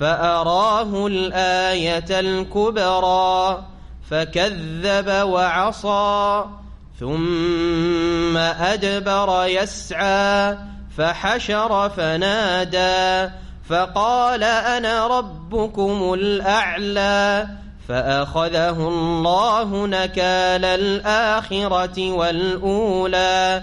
فأراه الآية الكبرى فكذب وعصى ثم أدبر يسعى فحشر فنادى فقال أنا ربكم الأعلى فأخذه الله نكال الآخرة والأولى.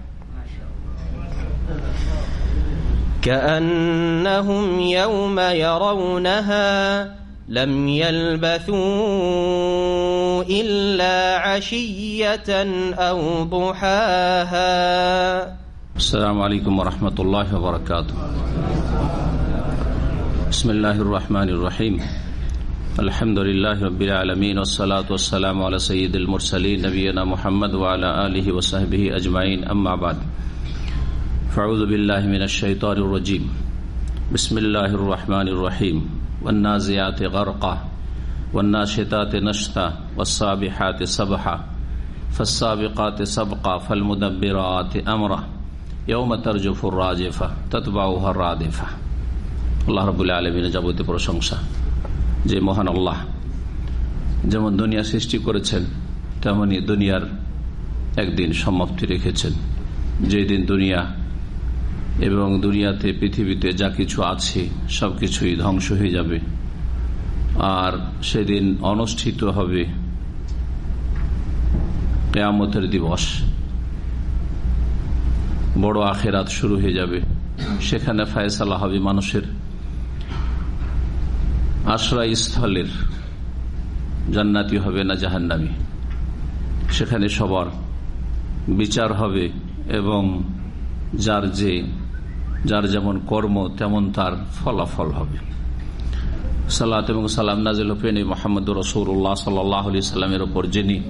كأنهم يوم يرونها لم يلبثوا إلا عشية أو ضحاها. السلام عليكم ورحمة الله وبركاته. بسم الله الرحمن الرحيم. الحمد لله رب العالمين والصلاة والسلام على سيد المرسلين نبينا محمد وعلى آله وصحبه أجمعين. أما بعد فاعوذ بالله من الشيطان الرجيم بسم الله الرحمن الرحيم والنازعات غرقا والناشطات نشطا والسابحات سبحا فالسابقات سبقا فالمدبرات أمرا يوم ترجف الراجفة تتبعها الرادفة আল্লাহ রবুল্লা আলমিনের যাবতীয় প্রশংসা যে মহান আল্লাহ যেমন দুনিয়া সৃষ্টি করেছেন তেমনি দুনিয়ার একদিন সমাপ্তি রেখেছেন যেদিন দুনিয়া এবং দুনিয়াতে, পৃথিবীতে যা কিছু আছে, সবকিছুই ধ্বংস হয়ে যাবে। আর সেদিন অনুষ্ঠিত হবে কেয়ামতের দিবস। বড় আখেরাত শুরু হয়ে যাবে। সেখানে ফায়সালা হবে মানুষের। আশ্রয়স্থলের জান্নাতি হবে না জাহান্নামি। সেখানে সবার বিচার হবে এবং যার যে যার যেমন কর্ম, তেমন তার ফলাফল হবে। সালাত এবং সালাম নাজিল হোফেন মোহাম্মদ রসৌল্লাহ সাল্লাহ আলি সাল্লামের ওপর যিনি।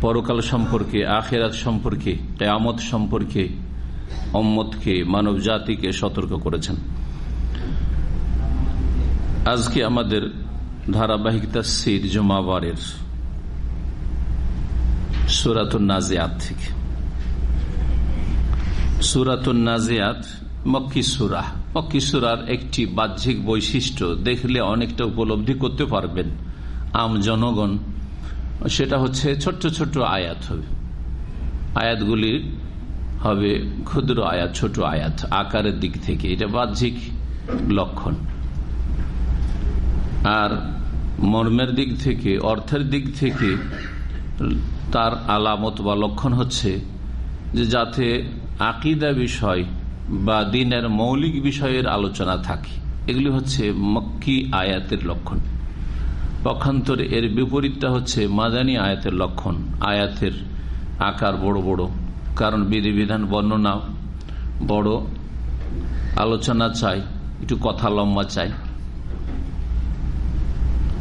পরকাল সম্পর্কে, আখেরাত সম্পর্কে, কেয়ামত সম্পর্কে অম্মদকে মানব জাতিকে সতর্ক করেছেন। আজকে আমাদের ধারাবাহিক তাসির জমাবারের সুরাতুন নাজিয়াত থেকে। সুরাতুন নাজিয়াত মক্কি সুরা। মক্কি সুরার একটি বাহ্যিক বৈশিষ্ট্য, দেখলে অনেকটা উপলব্ধি করতে পারবেন। আম জনগণ, সেটা হচ্ছে ছোট্ট ছোট্ট আয়াত হবে। আয়াতগুলি হবে ক্ষুদ্র আয়াত, ছোট আয়াত, আকারের দিক থেকে। এটা বাহ্যিক লক্ষণ। আর মর্মের দিক থেকে, অর্থের দিক থেকে তার আলামত বা লক্ষণ হচ্ছে যে যাতে আকিদা বিষয় বা দিনের মৌলিক বিষয়ের আলোচনা থাকে। এগুলি হচ্ছে মক্কি আয়াতের লক্ষণ। পক্ষান্তরে এর বিপরীতটা হচ্ছে মাদানী আয়াতের লক্ষণ। আয়াতের আকার বড় বড়, কারণ বিধিবিধান বর্ণনা বড়, আলোচনা চাই, একটু কথা লম্বা চাই।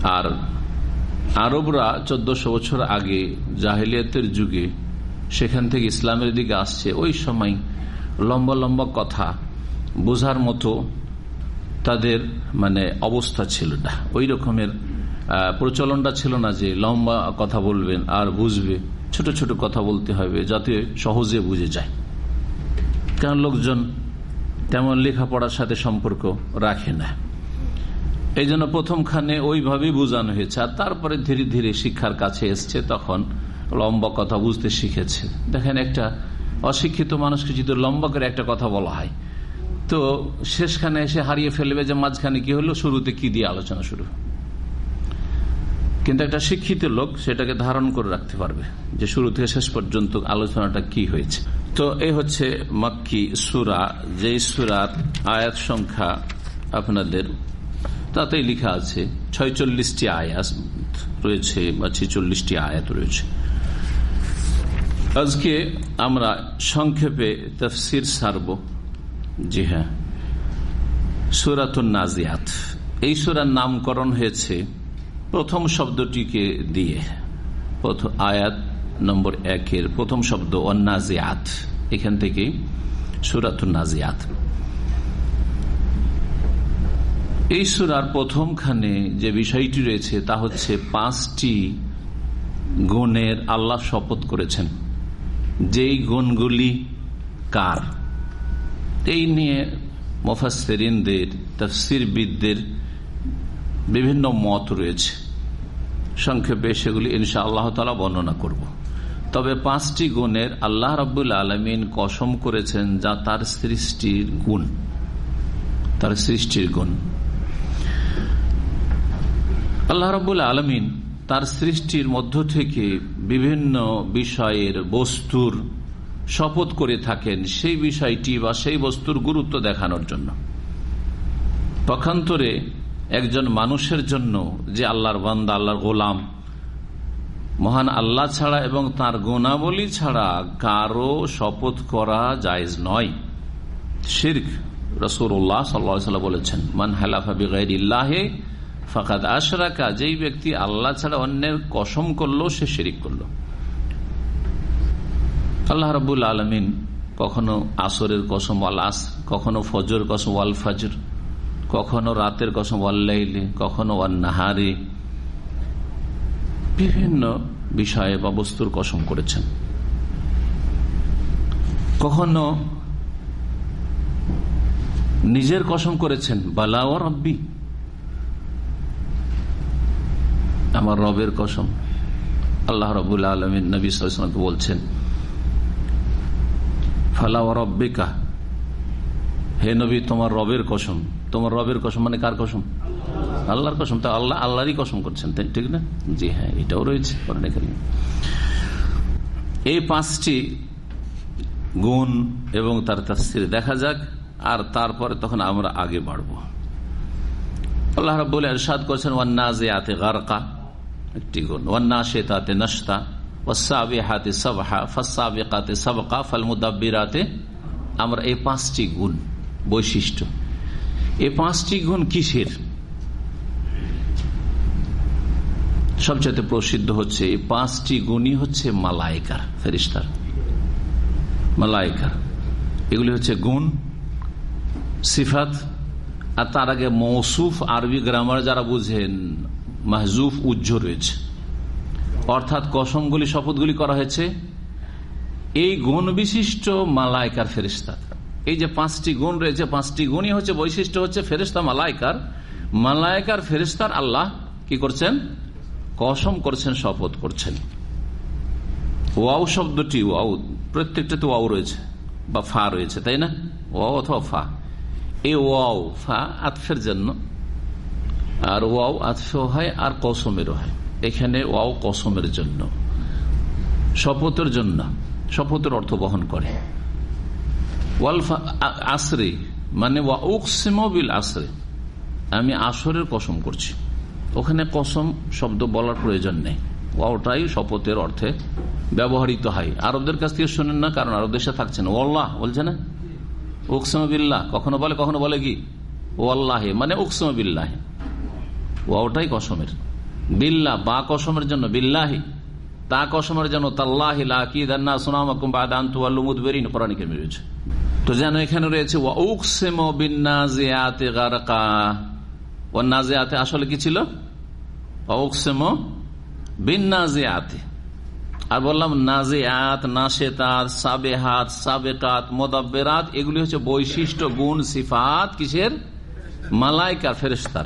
আর আরবরা চোদ্দশো বছর আগে জাহিলিয়াতের যুগে সেখান থেকে ইসলামের দিকে আসছে। ওই সময় লম্বা লম্বা কথা বোঝার মতো তাদের মানে অবস্থা ছিল না। ওই রকমের প্রচলনটা ছিল না যে লম্বা কথা বলবেন আর বুঝবে, ছোট ছোট কথা বলতে হবে যাতে সহজে বুঝে যায়। কারণ লোকজন তেমন লেখাপড়ার সাথে সম্পর্ক রাখে না। এই জন্য প্রথমখানে ওইভাবেই বোঝানো হয়েছে। আর তারপরে ধীরে ধীরে শিক্ষার কাছে এসছে, তখন লম্বা কথা বুঝতে শিখেছে। দেখেন একটা অশিক্ষিত মানুষকে যদি লম্বা করে একটা কথা বলা হয়, তো শেষখানে এসে হারিয়ে ফেলবে যে মাঝখানে কি হলো, শুরুতে কি দিয়ে আলোচনা শুরু? কিন্তু একটা শিক্ষিত লোক সেটাকে ধারণ করে রাখতে পারবে যে শুরু থেকে শেষ পর্যন্ত আলোচনাটা কি হয়েছে। তো এই হচ্ছে মাক্কি সুরা, যেই সুরার আয়াত সংখ্যা আপনাদের তাতেই লেখা আছে, ছয়চল্লিশটি আয়াত রয়েছে বা ছেচল্লিশটি আয়াত রয়েছে। আজকে আমরা সংক্ষেপে তফসির সারব। জি হ্যাঁ। সুরাতুন নাজিয়াত। এই সুরার নামকরণ হয়েছে প্রথম শব্দটিকে দিয়ে। আয়াত নম্বর একের প্রথম শব্দ, অন্নাজিয়াত। এখান থেকে সুরাতুন নাজিয়াত। এই সুরার প্রথমখানে যে বিষয়টি রয়েছে তা হচ্ছে পাঁচটি গুণের আল্লাহ শপথ করেছেন। যেই গুণগুলি কার? এই নিয়ে মোফাসেরিনদের তফসিরবিদদের বিভিন্ন মত রয়েছে। সংক্ষেপে সেগুলি ইনশা আল্লাহ তালা বর্ণনা করব। তবে পাঁচটি গুণের আল্লাহ রাবুল আলমিন কসম করেছেন যা তার সৃষ্টির গুণ। তার সৃষ্টির গুণ। আল্লাহ রাবুল আলমিন তার সৃষ্টির মধ্য থেকে বিভিন্ন বিষয়ের বস্তুর শপথ করে থাকেন সেই বিষয়টি বা সেই বস্তুর গুরুত্ব দেখানোর জন্য। পক্ষান্তরে একজন মানুষের জন্য যে আল্লাহর বান্দা, আল্লাহর গোলাম, মহান আল্লাহ ছাড়া এবং তার গুণাবলী ছাড়া কারও শপথ করা জায়জ নয়। শির্ক রসুল্লাহ সাল্লা বলেছেন, মান হালাফাবি গাইল্লাহে ফাকাদ আশরাকা, যেই ব্যক্তি আল্লাহ ছাড়া অন্যের কসম করল, সে শিরিক করল। আল্লাহ রবুল আলমিন কখনো আসরের কসম ওয়াল আস, কখনো ফজর কসম ওয়াল ফজর, কখনো রাতের কসম অল্লাইলে কখনো অন্নাহারে বিভিন্ন বিষয়ে বা বস্তুর কসম করেছেন। কখনো নিজের কসম করেছেন, বালা ও রব্বি আমার রবের কসম, আল্লাহ রবুল আলমিন নবী সালামকে বলছেন, ফালা রব্বিকা? হে নবী, তোমার রবের কসম। তোমার রবের কসম মানে কার কসম? আল্লাহর কসম। তা আল্লাহ, আল্লাহরই কসম করছেন, তাই ঠিক না? জি হ্যাঁ এটাও রয়েছে এই পাঁচটি গুণ এবং তার তাস্তির দেখা যাক, আর তারপরে তখন আমরা আগে বাড়ব। আল্লাহ রাবুল এরশাদ করছেন ওয়ান্নাজে আতে গারকা। একটি গুণ। ওয়ান্না আমরা এই পাঁচটি গুণ, বৈশিষ্ট্য। এই পাঁচটি গুণ কিসের? সবচেয়ে প্রসিদ্ধ হচ্ছে এই পাঁচটি গুণই হচ্ছে মালাইকার ফেরিস্তার মালাইকার এগুলি হচ্ছে গুণ, সিফাত, আর তার আগে মৌসুফ আরবি গ্রামার যারা বুঝেন মাহজুফ উজ্জ রয়েছে অর্থাৎ কসমগুলি, শপথগুলি করা হয়েছে। এই গুণ বিশিষ্ট মালাইকার ফেরিস্তার এই যে পাঁচটি গুণ রয়েছে, পাঁচটি গুণই হচ্ছে বৈশিষ্ট্য হচ্ছে ফেরিস্তা মালাইকার। মালাইকার ফেরিস্তার আল্লাহ কি করছেন? কসম করছেন, শপথ করছেন। ওয়াও শব্দটি, ওয়াও, প্রত্যেকটা তো ওয়াও রয়েছে, বা ফা রয়েছে, তাই না? ওয়াও অথবা ফা। এই ওয়াও, ফা আতফের জন্য আর ওয়াও আতফেও হয়, আর কসমেরও হয়। এখানে ওয়াও কসমের জন্য। শপথের জন্য। শপথের অর্থ বহন করে। আসরে মানে বিল আসরে। আমি আসরের কসম করছি। ওখানে কসম শব্দ বলার প্রয়োজন নেই। ওটাই শপথের অর্থে ব্যবহৃত হয়। আরবদের কাছ থেকে শোনেন না, কারণ আরব দেশে থাকছে না। ওল্লাহ বলছে না? উকসম বিল্লাহ। কখনো বলে কখনো বলে কি? ও আল্লাহে মানে উকসম বিল্লাহ। ওটাই কসমের। বিল্লাহ বা কসমের জন্য, বিল্লাহি। তা কসমের জন্য, তাল্লাহ কোরআনিকে রয়েছে। তো যেন এখানে রয়েছে আসলে কি ছিল? আর বললাম, নাজিয়াত সাবেহাত এগুলি হচ্ছে বৈশিষ্ট্য, গুণ, সিফাত, কিসের? মালাইকার ফেরেস্তার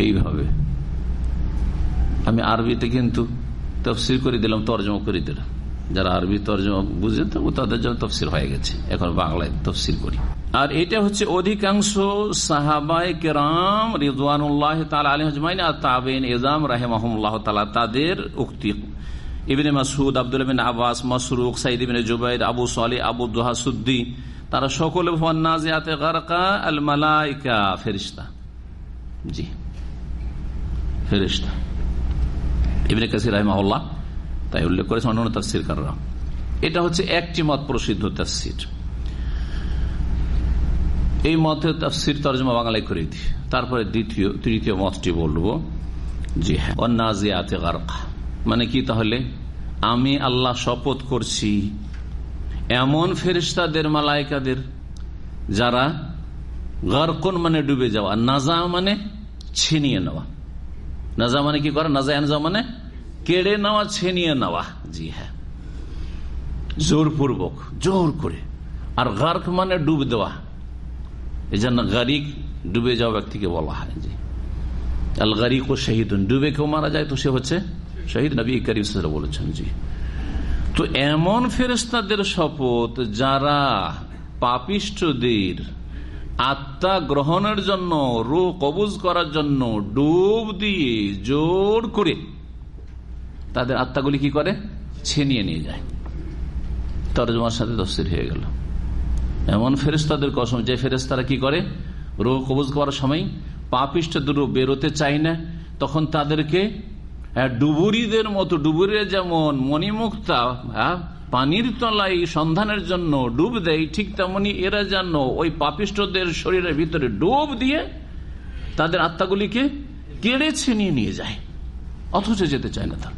এইভাবে। আমি আরবিতে কিন্তু তফসির করে দিলাম, তর্জমা করে দিলাম। যারা আরবি তর্জমা বুঝে, তো তাদের জন্য তফসির হয়ে গেছে। এখন বাংলায় তফসির করি। আর এটা হচ্ছে অধিকাংশ সাহাবাই কেরাম রিজওয়ানুল্লাহ তালা আলী আর তাবেন এজাম রাহেমাহমুল্লাহ তালা তাদের উক্তি। ইবিনে মাসুদ আব্দুল বিন আব্বাস মসরুক সাইদ ইবিন জুবাইর, আবু সালি আবু দোহা সুদ্দি, তারা সকলে নাজিয়াতে গারকা আল মালাইকা ফেরিস্তা জি। ফেরিস্তা ইবিনে কাসির রাহমাহুল্লাহ তাই উল্লেখ করেছে অন্যান্য তাফসির কাররা এটা হচ্ছে একটি মত প্রসিদ্ধ তাফসির। এই মতের তাফসির তর্জমা বাংলায় করে দিই। তারপরে দ্বিতীয়, তৃতীয় মতটি বলব জি হ্যাঁ অন্নাজিয়াতে মানে কি তাহলে? আমি আল্লাহ শপথ করছি এমন ফেরিস্তাদের মালাইকাদের যারা গরকন মানে ডুবে যাওয়া, নাজা মানে ছিনিয়ে নেওয়া। নাজা মানে কি করে নাজা আনজা মানে কেড়ে নেওয়া ছিনিয়ে নেওয়া জি হ্যাঁ জোরপূর্বক জোর করে আর গার্ক মানে ডুব দেওয়া এই জন্য গারিক ডুবে যাওয়া ব্যক্তিকে বলা হয় জি আল গারিক ও শহীদ ডুবে কেউ মারা যায় তো সে হচ্ছে শহীদ নবী করিম বলেছেন জি তো এমন ফেরেস্তাদের শপথ যারা পাপিষ্টদের আত্মা গ্রহণের জন্য রু কবুজ করার জন্য ডুব দিয়ে জোর করে তাদের আত্মাগুলি কি করে? ছিনিয়ে নিয়ে যায়। তরজমার সাথে তফসির হয়ে গেল। এমন ফেরেস্তাদের কসম যে ফেরেস্তারা কি করে? রোগ কবজ করার সময় পাপিষ্ট দুটো বেরোতে চায় না তখন তাদেরকে হ্যাঁ, ডুবুরিদের মতো ডুবুরিরা যেমন মণিমুক্তা হ্যাঁ, পানির তলায় সন্ধানের জন্য ডুব দেয়, ঠিক তেমনি এরা যেন ওই পাপিষ্টদের শরীরের ভিতরে ডুব দিয়ে তাদের আত্মাগুলিকে কেড়ে ছিনিয়ে নিয়ে যায়, অথচ যেতে চায় না তার।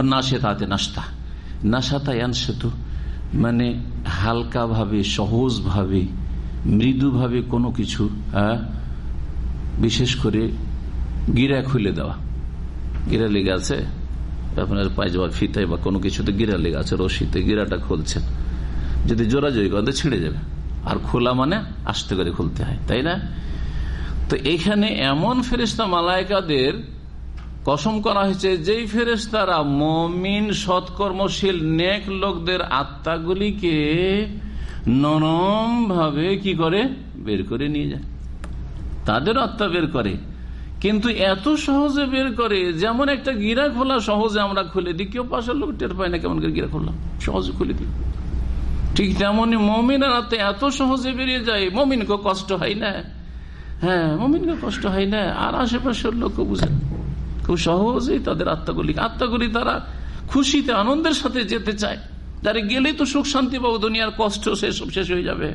অন্যাসে তাতে নাস্তা নাসাতা সেতু মানে হালকাভাবে, সহজভাবে, মৃদুভাবে কোনো কিছু বিশেষ করে গিরা খুলে দেওয়া। গিরা লেগে আছে, আপনার পায়জামা ফিতায় বা কোনো কিছুতে গিরা লেগে আছে, রশিতে গিরাটা খুলছেন। যদি জোরাজোরি করে ছিঁড়ে যাবে। আর খোলা মানে আস্তে করে খুলতে হয়, তাই না? তো এখানে এমন ফেরিস্তা মালায়কাদের কসম করা হয়েছে, যেই ফেরেস্তারা মমিন, সৎকর্মশীল, নেক লোকদের আত্মাগুলিকে নরম ভাবে কি করে? বের করে নিয়ে যায়। তাদের আত্মা বের করে। কিন্তু এত সহজে বের করে, যেমন একটা গিরা খোলা সহজে আমরা খুলে দিই, কেউ পাশের লোক টের পায় না কেমন করে গিরা খোলা সহজে খুলে দিই। ঠিক তেমনই মমিনের আত্মা এত সহজে বেরিয়ে যায়, মমিনকে কষ্ট হয় না। হ্যাঁ মমিনকে কষ্ট হয় না, আর আশেপাশের লোক বুঝে খুব সহজেই তাদের আত্মাগুলি আত্মাগুলি তারা খুশিতে, আনন্দের সাথে যেতে চায়। তারা গেলেই তো সুখ শান্তি পাবো, দুনিয়ার কষ্ট শেষ শেষ হয়ে যাবে।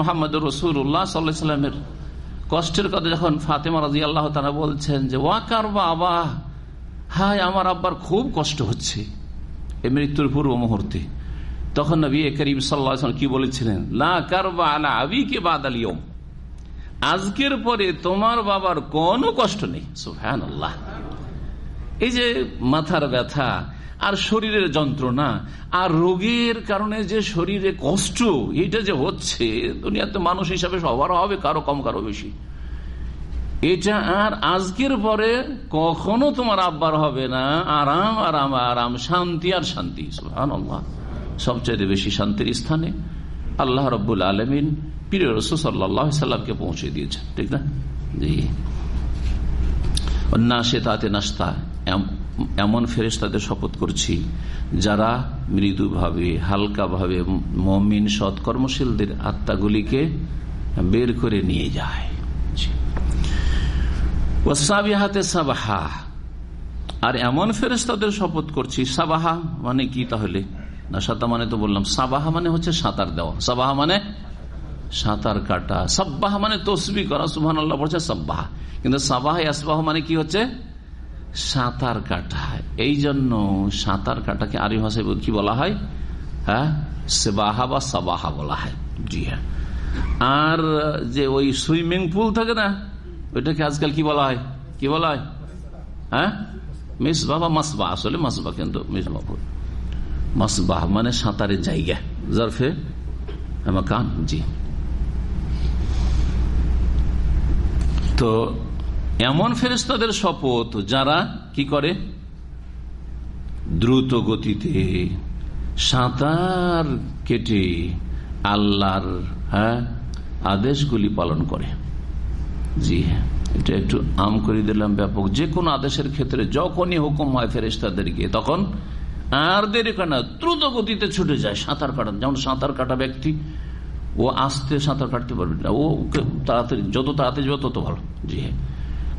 মোহাম্মদ রসুল্লাহ সাল্লাহ সাল্লামের কষ্টের কথা যখন ফাতেমা রাজি আল্লাহ তারা বলছেন যে ওয়াকার বাবা হায় আমার আব্বার খুব কষ্ট হচ্ছে এই মৃত্যুর পূর্ব মুহূর্তে। তখন নবী করিম সাল্লাহ কি বলেছিলেন? লা কারবা আলা আবিকে বাদালিয়ম আজকের পরে তোমার বাবার কোনো কষ্ট নেই। সুফহান আল্লাহ এই যে মাথার ব্যথা আর শরীরের যন্ত্রণা। আর রোগের কারণে যে শরীরে কষ্ট এটা যে হচ্ছে, দুনিয়াতে মানুষ হিসাবে সবার হবে, কারও কম, কারও বেশি। এটা আর আজকের পরে কখনো তোমার আব্বার হবে না। আরাম আরাম আরাম, শান্তি আর শান্তি সবচেয়ে বেশি শান্তির স্থানে আল্লাহ রব্বুল আলমিন প্রিয় রসুল সাল্লাহ সাল্লামকে পৌঁছে দিয়েছেন, ঠিক না? জি। না সে তাতে নাস্তা এমন ফেরেস তাদের শপথ করছি, যারা মৃদুভাবে, হালকাভাবে মমিন সৎকর্মশীলদের আত্মাগুলিকে বের করে নিয়ে যায়। হাতে সাবাহা। আর এমন ফেরেস তাদের শপথ করছি, সাবাহা মানে কি তাহলে? না মানে তো বললাম, সাবাহা মানে হচ্ছে সাঁতার দেওয়া। সাবাহা মানে সাঁতার কাটা। সাব্বাহা মানে তসবি করা সুহান আল্লাহ বলছে সাব্বাহা। কিন্তু সাবাহ আসবাহ মানে কি হচ্ছে? সাঁতার কাটা এই জন্য সাঁতার কাটাকে আরি ভাষায় কি বলা হয়? হ্যাঁ? সেবাহা বা সাবাহা বলা হয়। জি হ্যাঁ। আর যে ওই সুইমিং পুল থাকে না, ওইটাকে আজকাল কি বলা হয়? কি বলা হয়? হ্যাঁ? মিসবাহ বা মাসবাহ। আসলে মাসবাহ কিন্তু মিসবাহ মাসবাহ মানে সাঁতারের জায়গা। জরফে? কান জি। তো এমন ফেরেস্তাদের শপথ যারা কি করে? দ্রুত গতিতে সাঁতার কেটে আল্লাহর হ্যাঁ আদেশগুলি পালন করে। জি হ্যাঁ এটা একটু আম করে দিলাম ব্যাপক। যে কোনো আদেশের ক্ষেত্রে যখনই হুকুম হয় ফেরেস্তাদেরকে তখন আর দেরি না, দ্রুত গতিতে ছুটে যায়, সাঁতার কাটান যেমন সাঁতার কাটা ব্যক্তি, ও আস্তে সাঁতার কাটতে পারবে না। ও তাড়াতাড়ি, যত তাড়াতাড়ি যাবে, তত ভালো। জি হ্যাঁ।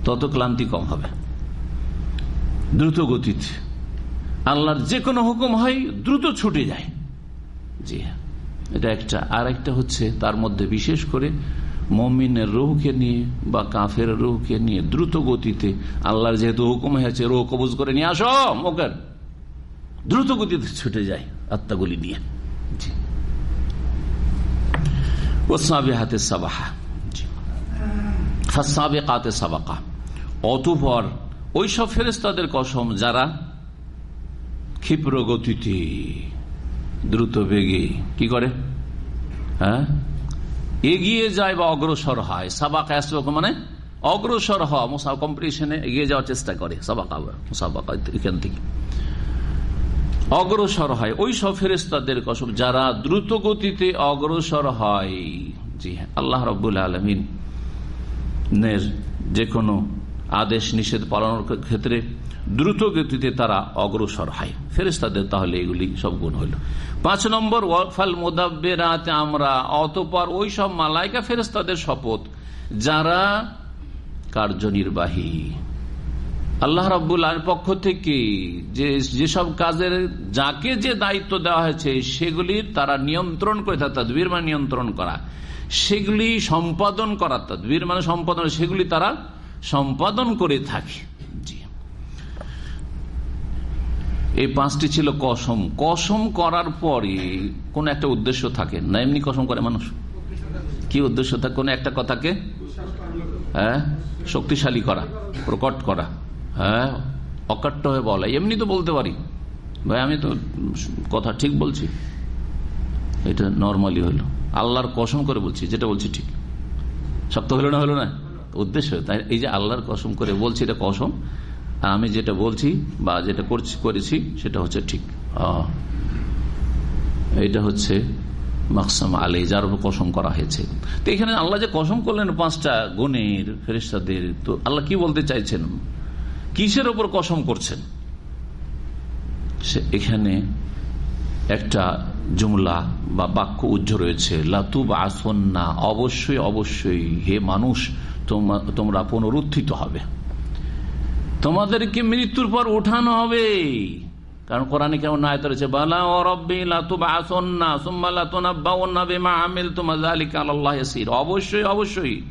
তত ক্লান্তি কম হবে। দ্রুত গতিতে। আল্লাহর যে কোনো হুকুম হয়, দ্রুত ছুটে যায়। জি হ্যাঁ। এটা একটা। আর একটা হচ্ছে তার মধ্যে বিশেষ করে মমিনের রোহকে নিয়ে বা কাফের রোহকে নিয়ে দ্রুত গতিতে আল্লাহর যেহেতু হুকুম হয়েছে, রোহ কবুজ করে নিয়ে আসো মোকের দ্রুত গতিতে ছুটে যায় আত্মাগুলি নিয়ে। জি। হাতে সাবাহা। কাতে সাবাকা। অতপর ওইসব ফেরেস্তাদের কসম, যারা ক্ষিপ্র গতিতে, দ্রুত বেগে, কি করে? হ্যাঁ? এগিয়ে যায় বা অগ্রসর হয়। সাবাকা মানে অগ্রসর হওয়া, মোসা কম্পিটিশনে এগিয়ে যাওয়ার চেষ্টা করে। সাবাকা, মুসাবাকা এখান থেকে। অগ্রসর হয়। ওই সব ফেরেস্তাদের কসম, যারা দ্রুত গতিতে অগ্রসর হয়। জি হ্যাঁ আল্লাহ রবুল আলমিন যে কোনো আদেশ নিষেধ পালনের ক্ষেত্রে দ্রুত গতিতে তারা অগ্রসর হয়। ফেরেস্তাদের তাহলে এগুলি সব গুণ হইল। পাঁচ নম্বর ওয়াফাল মোদাব্বেরাতে আমরা, অতপর ওই সব মালাইকা ফেরেস্তাদের শপথ, যারা কার্যনির্বাহী। আল্লাহ রাবুল পক্ষ থেকে যে, যেসব কাজের, যাকে যে দায়িত্ব দেওয়া হয়েছে, সেগুলি তারা নিয়ন্ত্রণ করে থাকে তদবির মানে নিয়ন্ত্রণ করা। সেগুলি সম্পাদন করা, তদবির মানে সম্পাদন, সেগুলি তারা সম্পাদন করে থাকে। এই পাঁচটি ছিল কসম। কসম করার পরে কোন একটা উদ্দেশ্য থাকে না? এমনি কসম করে মানুষ? কি উদ্দেশ্য থাকে? কোন একটা কথাকে হ্যাঁ শক্তিশালী করা, প্রকট করা হ্যাঁ অকাট্য হয়ে বলা। এমনি তো বলতে পারি। ভাই, আমি তো কথা ঠিক বলছি? এটা নর্মালি হলো। আল্লাহর কসম করে বলছি, যেটা বলছি ঠিক। সব তো হলো না হলো না? উদ্দেশ্য তাই এই যে আল্লাহর কসম করে বলছি এটা কসম, আর আমি যেটা বলছি বা যেটা করছি, করেছি, সেটা হচ্ছে ঠিক। এটা হচ্ছে মাকসাম আলী, যার উপর কসম করা হয়েছে। তো এখানে আল্লাহ যে কসম করলেন পাঁচটা গুণের ফেরিস্তাদের তো আল্লাহ কি বলতে চাইছেন? কিসের ওপর কসম করছেন? সে এখানে একটা জুমলা বা বাক্য উজ্জ রয়েছে লাতু বা আসন্না অবশ্যই অবশ্যই, হে মানুষ তোমরা পুনরুত্থিত হবে। তোমাদেরকে মৃত্যুর পর উঠানো হবে। কারণ কোরআনে কেমন নায়ত রয়েছে, বালা অবশ্যই অবশ্যই।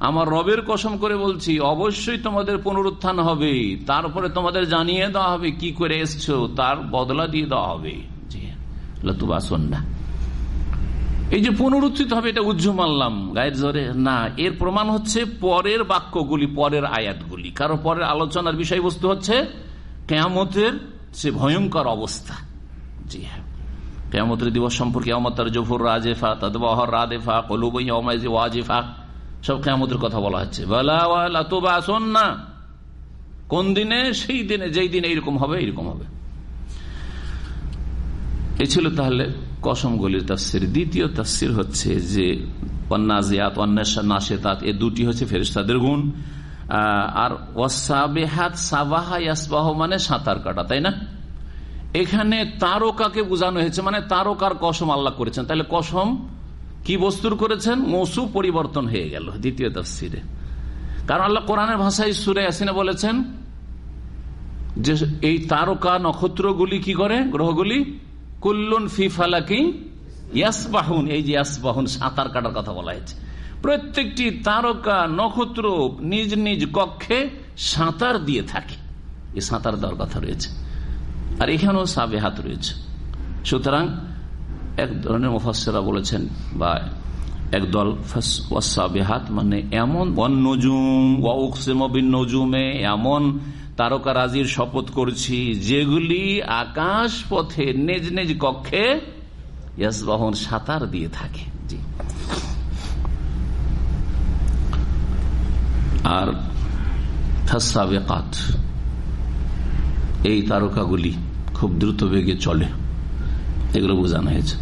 আমার রবের কসম করে বলছি, অবশ্যই তোমাদের পুনরুত্থান হবে। তারপরে তোমাদের জানিয়ে দেওয়া হবে কি করে এসছো, তার বদলা দিয়ে দেওয়া হবে। না এই যে পুনরুত্থিত হবে এটা উজ্জ মানলাম, গায়ের জোরে না। এর প্রমাণ হচ্ছে পরের বাক্যগুলি, পরের আয়াতগুলি। কারণ পরের আলোচনার বিষয়বস্তু হচ্ছে কেয়ামতের সে ভয়ঙ্কর অবস্থা। জি হ্যাঁ। কেয়ামতের দিবস সম্পর্কে অমতার জফর রাজেফা, তদবহর রাদেফা কলুবই ওয়াজেফা, সব কেমতের কথা বলা হচ্ছে। না কোন দিনে? সেই দিনে। যেই দিনে এইরকম হবে এইরকম হবে। এ ছিল তাহলে কসমগুলির তাফসির। দ্বিতীয় তাফসির হচ্ছে যে অন্নাজিয়াত নাশেতাত এ দুটি হচ্ছে ফেরিস্তাদের গুণ। আর ওয়াসাবেহাত সাবাহা ইয়াসবাহ মানে সাঁতার কাটা, তাই না? এখানে তারকাকে বোঝানো হয়েছে মানে তারকার কসম আল্লাহ করেছেন। তাহলে কসম কি বস্তুর করেছেন? মৌসু পরিবর্তন হয়ে গেল দ্বিতীয় তফসিরে। কারণ আল্লাহ কোরআনের ভাষায় সুরে আসিনে বলেছেন যে, এই তারকা নক্ষত্রগুলি কি করে? গ্রহগুলি কুল্লুন ফি ফালাকি ইয়াসবাহুন, এই যে ইয়াসবাহুন, সাঁতার কাটার কথা বলা হয়েছে। প্রত্যেকটি তারকা, নক্ষত্র নিজ নিজ কক্ষে সাঁতার দিয়ে থাকে। এই সাঁতার দেওয়ার কথা রয়েছে। আর এখানেও সাবে হাত রয়েছে। সুতরাং এক ধরনের মুফাসেরা বলেছেন বা একদল বেহাত মানে এমন বন নজুম, ওয়া নজুমে, এমন তারকা রাজির শপথ করছি, যেগুলি আকাশ পথে নিজ নিজ কক্ষে ইয়াসবাহন সাঁতার দিয়ে থাকে। আর এই তারকাগুলি খুব দ্রুত বেগে চলে। এগুলো বোঝানো হয়েছে।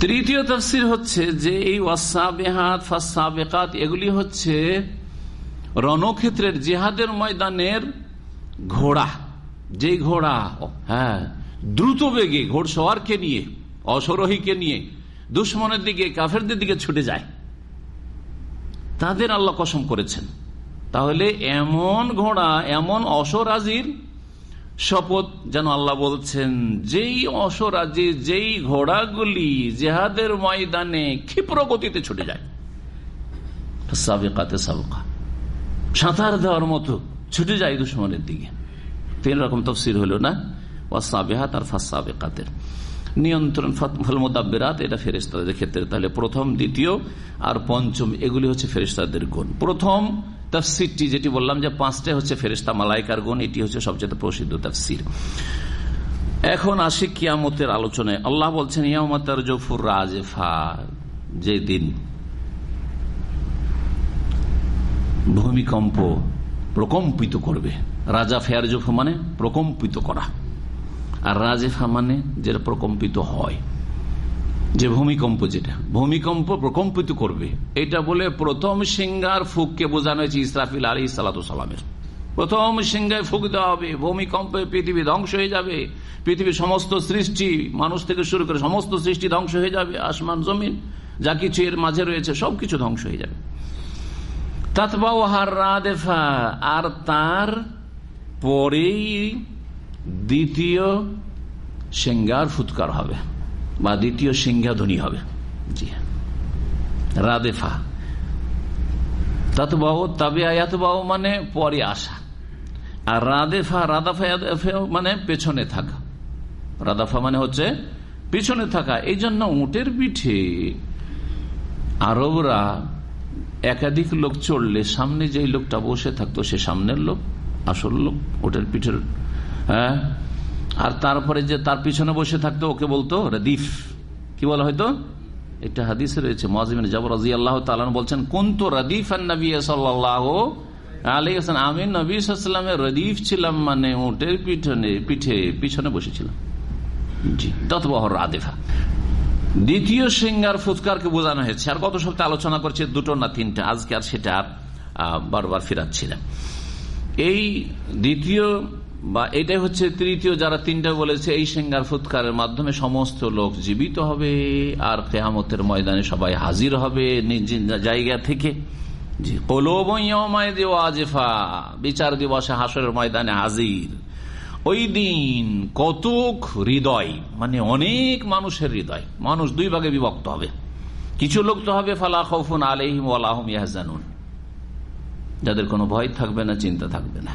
তৃতীয় তফসির হচ্ছে যে এই ওয়াসাবেহাত ফাসাবেকাত এগুলি হচ্ছে রণক্ষেত্রের জেহাদের ময়দানের ঘোড়া যে ঘোড়া হ্যাঁ দ্রুত বেগে ঘোড়সওয়ারকে নিয়ে, অসরোহীকে নিয়ে দুশ্মনের দিকে, কাফেরদের দিকে ছুটে যায়। তাদের আল্লাহ কসম করেছেন। তাহলে এমন ঘোড়া, এমন অসরাজির শপথ যেন আল্লাহ বলছেন, যেই অসরাজে, যেই ঘোড়াগুলি জেহাদের ময়দানে ক্ষিপ্র গতিতে ছুটে যায়। সাবেকাতে সাবকা। সাঁতার দেওয়ার মতো ছুটে যায় দুশ্মনের দিকে। তিন রকম তফসির হলো না? ওয়াসাবেহাত আর ফাঁসাবেকাতের নিয়ন্ত্রণ মোদাব্বেরাত, এটা ফেরেস্তাদের ক্ষেত্রে। তাহলে প্রথম, দ্বিতীয় আর পঞ্চম, এগুলি হচ্ছে ফেরেস্তাদের গুণ। প্রথম তফসিরটি যেটি বললাম যে পাঁচটা হচ্ছে ফেরিস্তা মালাইকার গুণ, এটি হচ্ছে সবচেয়ে প্রসিদ্ধ তফসির। এখন আসি কিয়ামতের আলোচনায়। আল্লাহ বলছেন ইয়ামতার জফুর রাজেফা যে দিন ভূমিকম্প প্রকম্পিত করবে। রাজা ফেয়ার জফু মানে প্রকম্পিত করা। আর রাজেফা মানে যেটা প্রকম্পিত হয়। যে ভূমিকম্প যেটা। ভূমিকম্প প্রকম্পিত করবে। এটা বলে প্রথম সিঙ্গার ফুককে বোঝানো হয়েছে ইসরাফিল আলী সালামের। প্রথম সিংহায় ফুক দেওয়া হবে। ভূমিকম্পে পৃথিবী ধ্বংস হয়ে যাবে। পৃথিবীর সমস্ত সৃষ্টি, মানুষ থেকে শুরু করে সমস্ত সৃষ্টি ধ্বংস হয়ে যাবে। আসমান, জমিন, যা কিছু এর মাঝে রয়েছে, সবকিছু ধ্বংস হয়ে যাবে। আর তার পরেই দ্বিতীয় সিঙ্গার ফুৎকার হবে বা দ্বিতীয় সিংহাধ্বনি হবে জি। রাদেফা তাতবাহ তবে আয়াতবাহ মানে পরে আসা আর রাদেফা রাদাফা মানে পেছনে থাকা রাদাফা মানে হচ্ছে পিছনে থাকা এই জন্য উঁটের পিঠে আরবরা একাধিক লোক চড়লে সামনে যেই লোকটা বসে থাকতো সে সামনের লোক, আসল লোক, ওটার পিঠের হ্যাঁ? আর তারপরে যে তার পিছনে বসে থাকতো, ওকে বলতো, রদিফ। কি বলা হয়তো একটা হাদিস রয়েছে মজিমিন জবর আল্লাহ তালন বলছেন কোন তো রদিফ নবী সাল্লাহ আমি নবী রদিফ ছিলাম মানে উটের পিঠনে, পিঠে, পিছনে বসেছিলাম। জি তৎবহর রাদেফা দ্বিতীয় সিঙ্গার ফুৎকারকে বোঝানো হয়েছে। আর গত সপ্তাহে আলোচনা করছে দুটো না তিনটা। আজকে আর সেটা আর বারবার ফেরাচ্ছিলাম এই দ্বিতীয় বা এটাই হচ্ছে তৃতীয় যারা তিনটা বলেছে, এই সিঙ্গার ফুৎকারের মাধ্যমে সমস্ত লোক জীবিত হবে আর কেহামতের ময়দানে সবাই হাজির হবে নিজ জায়গা থেকে। বিচার দিবসে হাসরের ময়দানে হাজির। ওই দিন কতক হৃদয় মানে অনেক মানুষের হৃদয়, মানুষ দুই ভাগে বিভক্ত হবে। কিছু লোক তো হবে, ফালা খফুন আলহিম আলাহম ইয়াহজানুন। যাদের কোনো ভয় থাকবে না, চিন্তা থাকবে না।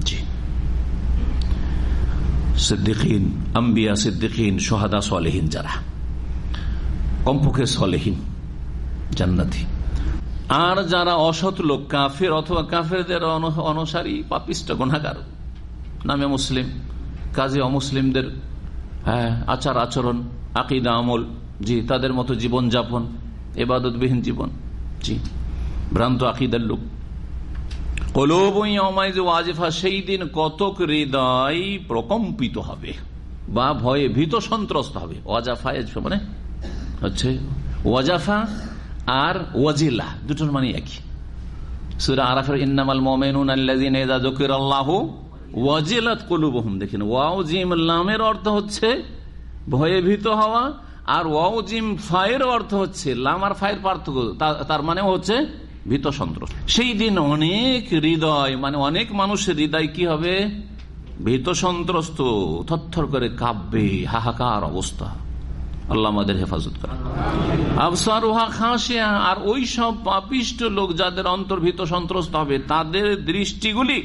জি। সিদ্দিকীন, আম্বিয়া সিদ্দিকীন সোহাদা সলেহীন যারা। কমপক্ষে সলেহীন, জান্নাতি। আর যারা অসৎ লোক, কাফের অথবা কাফেরদের অনুসারী, পাপিষ্ট গুণাগার নামে মুসলিম, কাজে অমুসলিমদের হ্যাঁ আচার আচরণ, আকিদা, আমল, জি, তাদের মতো জীবন যাপন এবাদতবিহীন জীবন, জি, ভ্রান্ত আকিদার লোক। সেই দিন কতক হৃদয় প্রকম্পিত হবে বা ভয়ে ভীত সন্ত্রস্ত হবে। ওয়াজাফা মানে হচ্ছে ওয়াজাফা আর ওয়াজিল্লা দুটোর মানে একই। সুরা আরাফের ইন্নামাল আল্লাহ ওয়াজিলাত কলুবহুম, দেখেন ওয়াউজিম লামের অর্থ হচ্ছে ভয়ে ভীত হওয়া, আর ওয়াউজিম ফায়ের অর্থ হচ্ছে লাম আর ফায়ের পার্থক্য তার মানে হচ্ছে ভীত সন্ত্রস্ত সেই দিন অনেক হৃদয় মানে অনেক মানুষের হৃদয় কি হবে? ভীত সন্ত্রস্ত, থরথর করে কাব্যে হাহাকার অবস্থা। আল্লাহ আমাদের হেফাজত করে আফসার উহা খাসিয়া আর ওই সব পাপিষ্ট লোক যাদের অন্তর্ভীত সন্ত্রস্ত হবে, তাদের দৃষ্টিগুলি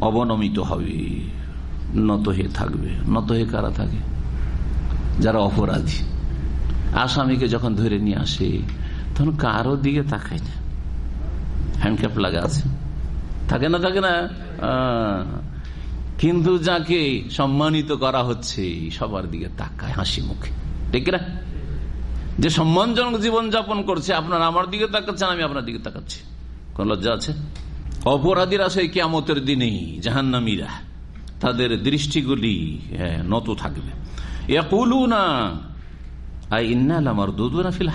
অবনমিত হবে। নত হয়ে থাকবে। নত হয়ে কারা থাকে? যারা অপরাধী। আসামিকে যখন ধরে নিয়ে আসে, তখন কারও দিকে তাকায় না। হ্যান্ডক্যাপ লাগা আছে। থাকে না থাকে না? কিন্তু যাকে সম্মানিত করা হচ্ছে, সবার দিকে তাকায় হাসি মুখে। ঠিক না যে সম্মানজনক জীবন যাপন করছে, আপনার আমার দিকে তাকাচ্ছেন আমি আপনার দিকে তাকাচ্ছি। কোন লজ্জা আছে? অপরাধীরা সেই কেমতের দিনেই জাহান্নামীরা তাদের দৃষ্টিগুলি হ্যাঁ, নত থাকবে। ফিল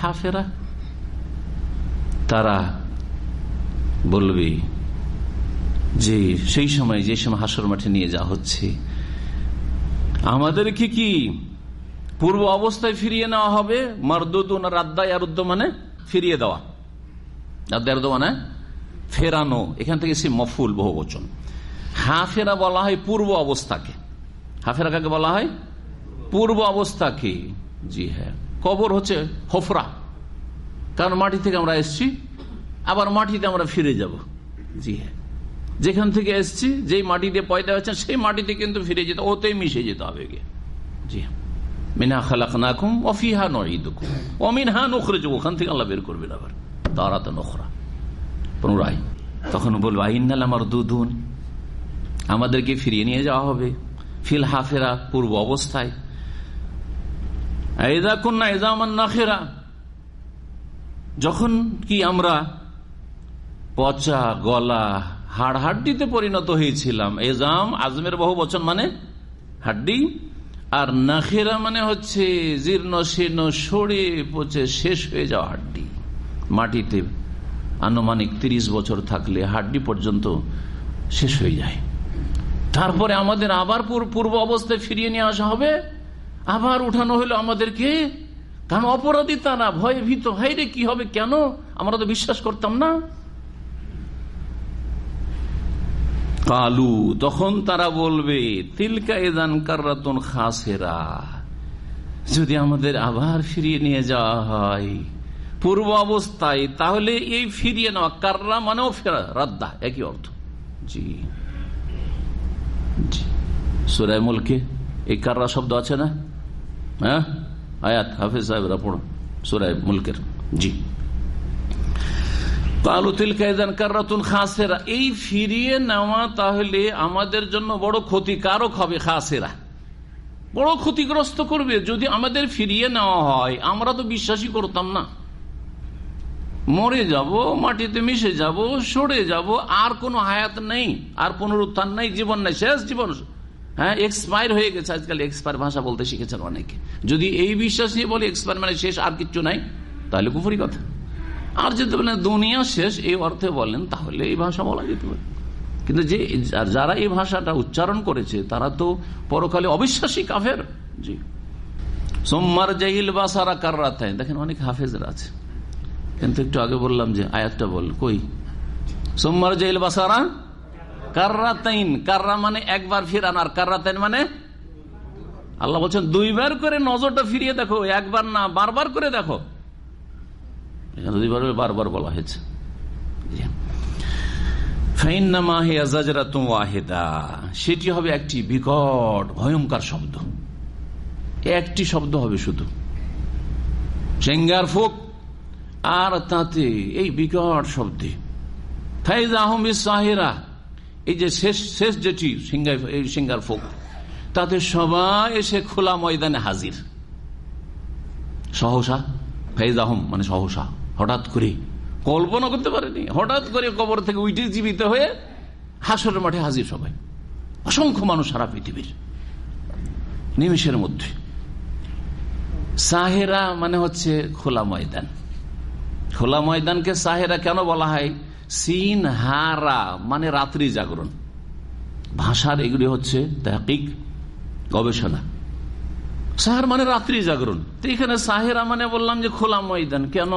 তারা বলবে যে সেই সময় যে সময় হাসর মাঠে নিয়ে যাওয়া হচ্ছে আমাদেরকে কি পূর্ব অবস্থায় ফিরিয়ে নেওয়া হবে? মারদুদ রাদ্দায় আরুদ্দ মানে ফিরিয়ে দেওয়া। রাদ্দায় মানে ফেরানো, এখান থেকে সে মফুল বহু বচন হাফেরা বলা হয় পূর্ব অবস্থাকে। হাফেরা কাকে বলা হয়? পূর্ব অবস্থাকে। জি হ্যাঁ। কবর হচ্ছে হফরা। কারণ মাটি থেকে আমরা এসছি, আবার মাটিতে আমরা ফিরে যাব। জি হ্যাঁ। যেখান থেকে এসছি, যেই মাটি দিয়ে পয়দা হচ্ছে সেই মাটিতে কিন্তু ফিরে যেতে, ওতেই মিশে যেতে হবে গিয়ে। জি হ্যাঁ। মিনা খালাক নাকুম অফিহা নয় অমিন হা নখরে যাব ওখান থেকে আল্লাহ বের করবেন আবার। তারা তো নখরা পুনরায় তখন বলব আইনাল আমার দুধুন আমাদেরকে ফিরিয়ে নিয়ে যাওয়া হবে। ফিল হাফেরা, পূর্ব অবস্থায়। এজা কন্যা এজামান না ফেরা যখন কি আমরা পচা গলা হাড় হাড্ডিতে পরিণত হয়েছিলাম এজাম আজমের বহু বচন মানে হাড্ডি, আর নাখেরা মানে হচ্ছে জীর্ণ, শীর্ণ, সরে পচে শেষ হয়ে যাওয়া হাড্ডি, মাটিতে আনুমানিক ৩০ বছর থাকলে হাড্ডি পর্যন্ত শেষ হয়ে যায়। তারপরে আমাদের আবার পূর্ব অবস্থায় ফিরিয়ে নিয়ে আসা হবে। আবার উঠানো হলো আমাদেরকে। কারণ অপরাধী তারা, ভয়ে ভীত। হয় রে, কি হবে, কেন? আমরা তো বিশ্বাস করতাম না। কালু, তখন তারা বলবে, তিলকা এদান কার্রাতন খাসেরা। যদি আমাদের আবার ফিরিয়ে নিয়ে যাওয়া হয় পূর্ব অবস্থায়, তাহলে এই ফিরিয়ে নেওয়া কাররা মানেও ফেরা রাদ্দা একই অর্থ। জি। সুরায় মুলকে, এই কাররা শব্দ আছে না? হ্যাঁ? আয়াত, হাফিজ সাহেবরা পড়ো সুরায় মুলকের। জি। এই ফিরিয়ে নেওয়া তাহলে আমাদের জন্য বড় ক্ষতিকারক হবে খাসেরা। বড় ক্ষতিগ্রস্ত করবে, যদি আমাদের ফিরিয়ে নেওয়া হয়, আমরা তো বিশ্বাসই করতাম না। মরে যাব, মাটিতে মিশে যাব, সরে যাব, আর কোনো হায়াত নেই, আর পুনরুত্থান নেই, জীবন নেই, শেষ জীবন। হ্যাঁ এক্সপায়ার হয়ে গেছে, আজকাল এক্সপায়ার ভাষা বলতে শিখেছেন অনেকে। যদি এই বিশ্বাস নিয়ে বলে এক্সপায়ার মানে শেষ আর কিচ্ছু নাই, তাহলে কুফুরি কথা। আর যদি বলেন দুনিয়া শেষ এই অর্থে বলেন, তাহলে এই ভাষা বলা যেতে পারে। কিন্তু যে, যারা এই ভাষাটা উচ্চারণ করেছে, তারা তো পরকালে অবিশ্বাসী কাফের। জি। সোমবার জাহিল বা সারা কার্রাতায় দেখেন অনেক হাফেজরা আছে। কিন্তু একটু আগে বললাম যে আয়াতটা বল, কই? সোমবার জাহিল বা সারা কার্রাতাইন, কার্রা মানে একবার ফিরান আর কার্রাতাইন মানে? আল্লাহ বলছেন, দুইবার করে নজরটা ফিরিয়ে দেখো, একবার না, বারবার করে দেখো। দুইবার বারবার বলা হয়েছে। সেটি হবে একটি বিকট, ভয়ঙ্কর শব্দ। একটি শব্দ হবে শুধু। সেঙ্গার ফোক আর তাতে এই বিকট শব্দে। ফাইজ আহম সাহেরা এই যে শেষ শেষ যেটি সিঙ্গার ফোক, তাতে সবাই এসে খোলা ময়দানে হাজির। সহসা ফাইজ আহম মানে সহসা, হঠাৎ করে, কল্পনা করতে পারেনি, হঠাৎ করে কবর থেকে উইটে জীবিত হয়ে হাসরের মাঠে হাজির সবাই। অসংখ্য মানুষ সারা পৃথিবীর। নিমিষের মধ্যে। সাহেরা মানে হচ্ছে খোলা ময়দান। খোলা ময়দানকে সাহেরা কেন বলা হয়? সিন, হারা মানে রাত্রি জাগরণ। ভাষার এগুলি হচ্ছে তাহকিক, গবেষণা। সাহার মানে রাত্রি জাগরণ। তো এখানে সাহেরা মানে বললাম যে খোলা ময়দান। কেন?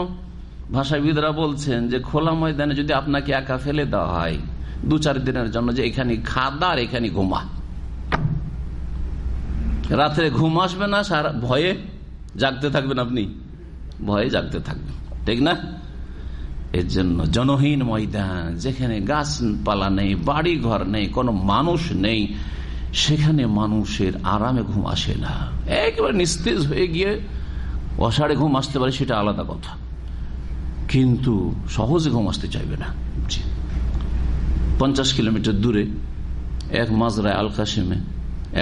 ভাষাবিদরা বলছেন যে খোলা ময়দানে যদি আপনাকে একা ফেলে দেওয়া হয়, দু চার দিনের জন্য যে এখানে খাদা আর এখানে ঘুমা। রাত্রে ঘুম আসবে না, সারা ভয়ে জাগতে থাকবেন আপনি। ভয়ে জাগতে থাকবেন। ঠিক না? এর জন্য জনহীন ময়দান, যেখানে গাছপালা নেই বাড়ি ঘর নেই, কোনো মানুষ নেই, সেখানে মানুষের আরামে ঘুম আসে না। একেবারে নিস্তেজ হয়ে গিয়ে অসাড়ে ঘুম আসতে পারে, সেটা আলাদা কথা। কিন্তু সহজে ঘুম আসতে চাইবে না। পঞ্চাশ কিলোমিটার দূরে এক মাজরায় আল কাসিমে,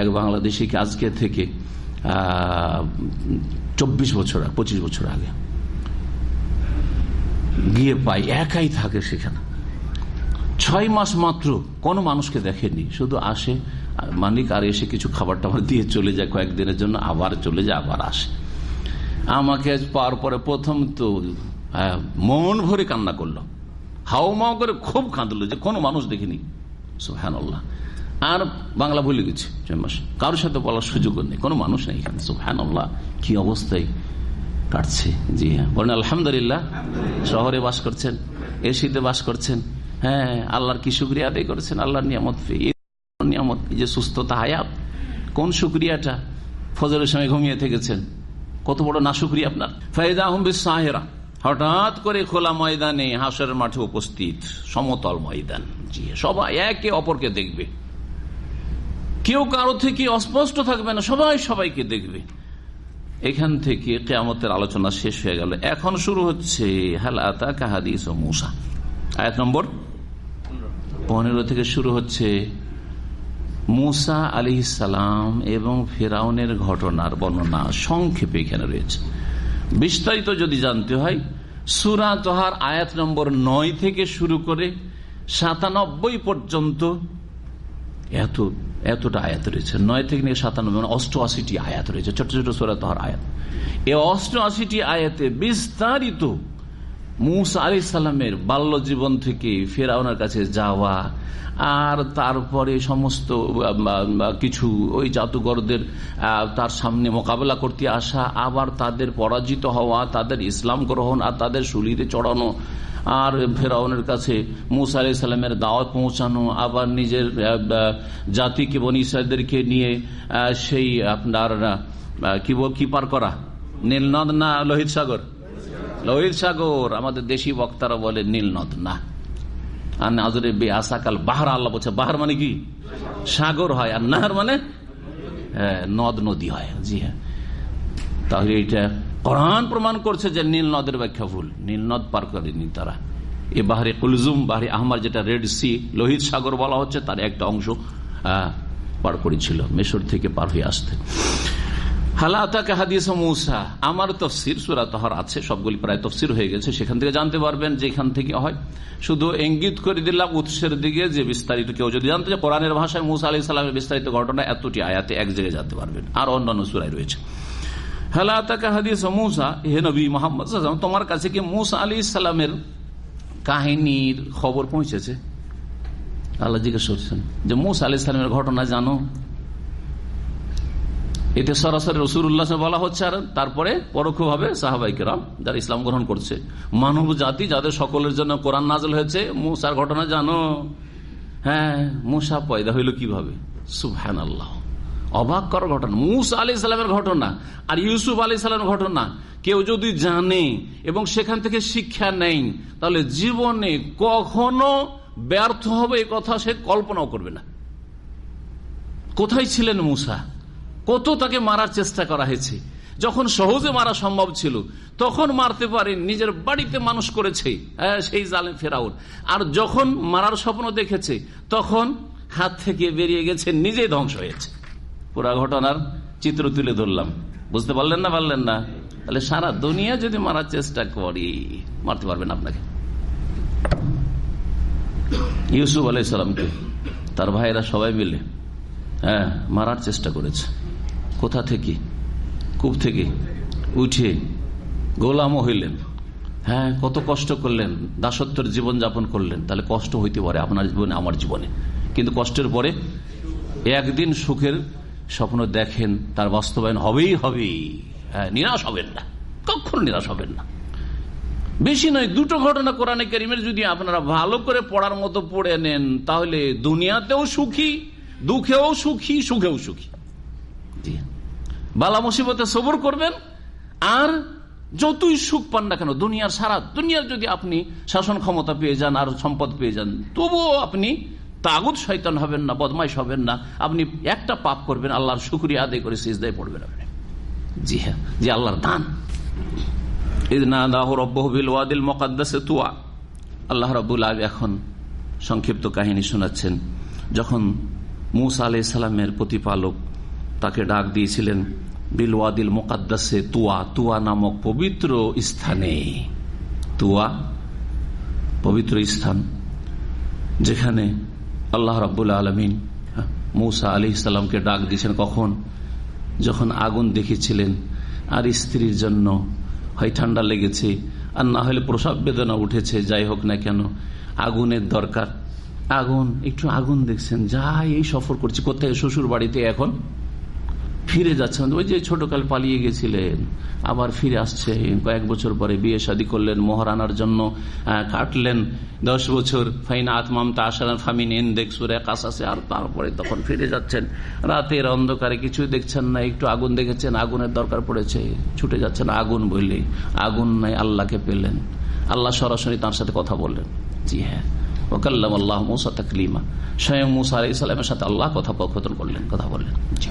এক বাংলাদেশিকে আজকে থেকে চব্বিশ বছর পঁচিশ বছর আগে গিয়ে পাই, একাই থাকে সেখানে। ছয় মাস মাত্র কোনো মানুষকে দেখেনি, শুধু আসে মালিক আর এসে কিছু খাবার টাবার দিয়ে চলে যায় কয়েকদিনের জন্য, আবার চলে যায়, আবার আসে। আমাকে পাওয়ার পরে প্রথম তো মন ভরে কান্না করল। হাও মাও করে খুব কাঁদলো যে কোনো মানুষ দেখিনি। সুহানুল্লাহ আর বাংলা ভুলে গেছে, ছয় মাস। কারোর সাথে বলার সুযোগ নেই, কোনো মানুষ নেই এখানে কি অবস্থায়? কাটছে। জি হ্যাঁ। বলেন আলহামদুলিল্লাহ। শহরে বাস করছেন এসিতে বাস করছেন। হ্যাঁ আল্লাহর কি সুক্রিয়া আদায় করেছেন? আল্লাহর নিয়ামত নিয়ামত যে সুস্থতা হায়াত। কোন সুক্রিয়াটা ফজরের সময় ঘুমিয়ে থেকেছেন? কত বড় না সুক্রিয়া আপনার? ফায়দা আহম সাহেরা হঠাৎ করে খোলা ময়দানে হাঁসের মাঠে উপস্থিত সমতল ময়দান। জি সবাই একে অপরকে দেখবে। কেউ কারও থেকে অস্পষ্ট থাকবে না সবাই সবাইকে দেখবে। এখান থেকে কেয়ামতের আলোচনা শেষ হয়ে গেল। এখন শুরু হচ্ছে হালাতা কাহাদিস ও মুসা? আয়াত নম্বর পনেরো থেকে শুরু হচ্ছে, মুসা আলি সালাম এবং ফেরাউনের ঘটনার বর্ণনা সংক্ষেপে এখানে রয়েছে। বিস্তারিত যদি জানতে হয়, সুরা তোহার আয়াত নম্বর নয় থেকে শুরু করে সাতানব্বই পর্যন্ত এত এতটা আয়াত রয়েছে। নয় থেকে নিয়ে সাতানব্বই মানে অষ্টআশিটি আয়াত রয়েছে। ছোট ছোট সুরা তোহার আয়াত। এই অষ্টআশিটি আয়াতে বিস্তারিত মুসা আলি সাল্লামের বাল্য জীবন থেকে ফেরাউনের কাছে যাওয়া, আর তারপরে সমস্ত কিছু ওই জাদুঘরদের তার সামনে মোকাবেলা করতে আসা, আবার তাদের পরাজিত হওয়া, তাদের ইসলাম গ্রহণ, আর তাদের সুলিতে চড়ানো আর ফেরাউনের কাছে মুসা আলি সাল্লামের দাওয়াত পৌঁছানো আবার নিজের জাতিকে বনিসাদেরকে নিয়ে সেই আপনার কি কি পার করা? নীলনদ না লোহিত সাগর? লোহিত সাগর। আমাদের দেশি বক্তারা বলে নীলনদ না। আর নাজরে বে আসাকাল বাহার আল্লাহ বলছে বাহার মানে কি? সাগর হয়। আর নাহার মানে হ্যাঁ, নদ নদী হয়। জি হ্যাঁ। তাহলে এটা কোরআন প্রমাণ করছে যে নীল নদের ব্যাখ্যা ভুল। নীল নদ পার করেনি তারা। এ বাহারে কুলজুম, বাহারে আহমার যেটা রেড সি লোহিত সাগর বলা হচ্ছে, তার একটা অংশ পার করেছিল, মেশর থেকে পার হয়ে আসতে হালাতাকে হাদিস মৌসা, আমার তফসির সুরা তহর আছে, সবগুলি প্রায় তফসির হয়ে গেছে, সেখান থেকে জানতে পারবেন যে এখান থেকে হয়। শুধু ইঙ্গিত করে দিলাম, উৎসের দিকে যে বিস্তারিত, কেউ যদি জানতে কোরআনের ভাষায় মুসা আলি বিস্তারিত ঘটনা, এতটি আয়াতে এক জায়গায় জানতে পারবেন। আর অন্যান্য সুরাই রয়েছে। হালাতাকা হাদিস মৌসা হে নবী মোহাম্মদ তোমার কাছে কি মুসা আলী ইসলামের কাহিনীর খবর পৌঁছেছে আল্লাহ জিজ্ঞেস করছেন যে মুসা আলি ইসলামের ঘটনা জানো এতে সরাসরি রসুল্লাহ বলা হচ্ছে আর তারপরে পরোক্ষভাবে সাহাবাইকেরাম যারা ইসলাম গ্রহণ করছে মানব জাতি যাদের সকলের জন্য কোরআন নাজল হয়েছে মুসার ঘটনা জানো হ্যাঁ মুসা পয়দা হইল কীভাবে সুফহান আল্লাহ অবাক করার ঘটনা। মুসা আলি সালামের ঘটনা আর ইউসুফ আলি সালামের ঘটনা। কেউ যদি জানে এবং সেখান থেকে শিক্ষা নেই তাহলে জীবনে কখনো ব্যর্থ হবে এই কথা সে কল্পনাও করবে না। কোথায় ছিলেন মুসা? কত তাকে মারার চেষ্টা করা হয়েছে? যখন সহজে মারা সম্ভব ছিল তখন মারতে পারে নিজের বাড়িতে মানুষ করেছে হ্যাঁ, সেই জালে ফেরাউন। আর যখন মারার স্বপ্ন দেখেছে তখন হাত থেকে বেরিয়ে গেছে নিজেই ধ্বংস হয়েছে। পুরা ঘটনার চিত্র তুলে ধরলাম। বুঝতে পারলেন না পারলেন না? তাহলে সারা দুনিয়া যদি মারার চেষ্টা করি, মারতে পারবেন আপনাকে। ইউসুফ আলাইসালামকে তার ভাইয়েরা সবাই মিলে হ্যাঁ মারার চেষ্টা করেছে। কোথা থেকে? কূপ থেকে। উঠে গোলামও হইলেন। হ্যাঁ কত কষ্ট করলেন, দাসত্বের জীবন যাপন করলেন। তাহলে কষ্ট হইতে পারে আপনার জীবনে, আমার জীবনে। কিন্তু কষ্টের পরে একদিন সুখের স্বপ্ন দেখেন, তার বাস্তবায়ন হবেই হবে হ্যাঁ নিরাশ হবেন না। কখনো নিরাশ হবেন না। বেশি নয়, দুটো ঘটনা কোরআনে করিমের যদি আপনারা ভালো করে পড়ার মতো পড়ে নেন, তাহলে দুনিয়াতেও সুখী, দুঃখেও সুখী, সুখেও সুখী। বালা মুসিবতে সবর করবেন, আর যতই সুখ পান না কেন, দুনিয়ার সারা, দুনিয়ার যদি আপনি শাসন ক্ষমতা পেয়ে যান, আর সম্পদ পেয়ে যান, তবুও আপনি তাগুদ শৈতান হবেন না, বদমাইশ হবেন না। আপনি একটা পাপ করবেন, আল্লাহর শুক্রিয়া আদায় করে সিজদায় পড়বেন আপনি। জি হ্যাঁ জি, আল্লাহর দান। আল্লাহ রবুল আব এখন সংক্ষিপ্ত কাহিনী শোনাচ্ছেন। যখন মুসা আলাই সালামের প্রতিপালক তাকে ডাক দিয়েছিলেন বিলওয়াদিল মোকাদ্দাসে তুয়া তুয়া নামক পবিত্র স্থানে। তুয়া, পবিত্র স্থান, যেখানে আল্লাহ রাবুল আলমিন মৌসা আলি ইসলামকে ডাক দিয়েছেন কখন? যখন আগুন দেখেছিলেন, আর স্ত্রীর জন্য হয় ঠান্ডা লেগেছে, আর না হলে প্রসাব বেদনা উঠেছে, যাই হোক না কেন, আগুনের দরকার। আগুন, একটু আগুন দেখছেন, যাই এই সফর করছি, কোথায়? শ্বশুর বাড়িতে এখন? ফিরে যাচ্ছেন। ওই যে ছোটকাল পালিয়ে গেছিলেন, আবার ফিরে আসছে। কয়েক বছর পরে বিয়ে শাদী করলেন মহারানার জন্য কাটলেন। দশ বছর, ফাইন আতমাম তা আসার ফামিন এন দেখসুরে কাসাসে। আর তারপরে তখন ফিরে যাচ্ছেন। রাতের অন্ধকারে কিছু দেখছেন না, একটু আগুন দেখেছেন, আগুনের দরকার পড়েছে। ছুটে যাচ্ছেন আগুন বললে আগুন নাই, আল্লাহকে পেলেন। আল্লাহ সরাসরি তার সাথে কথা বললেন। জি হ্যাঁ। ওকাল্লাম আল্লাহ মুসা তাকলিমা। স্বয়ং মুসা আলি ইসলামের সাথে আল্লাহ কথা কথন করলেন, কথা বললেন। জি।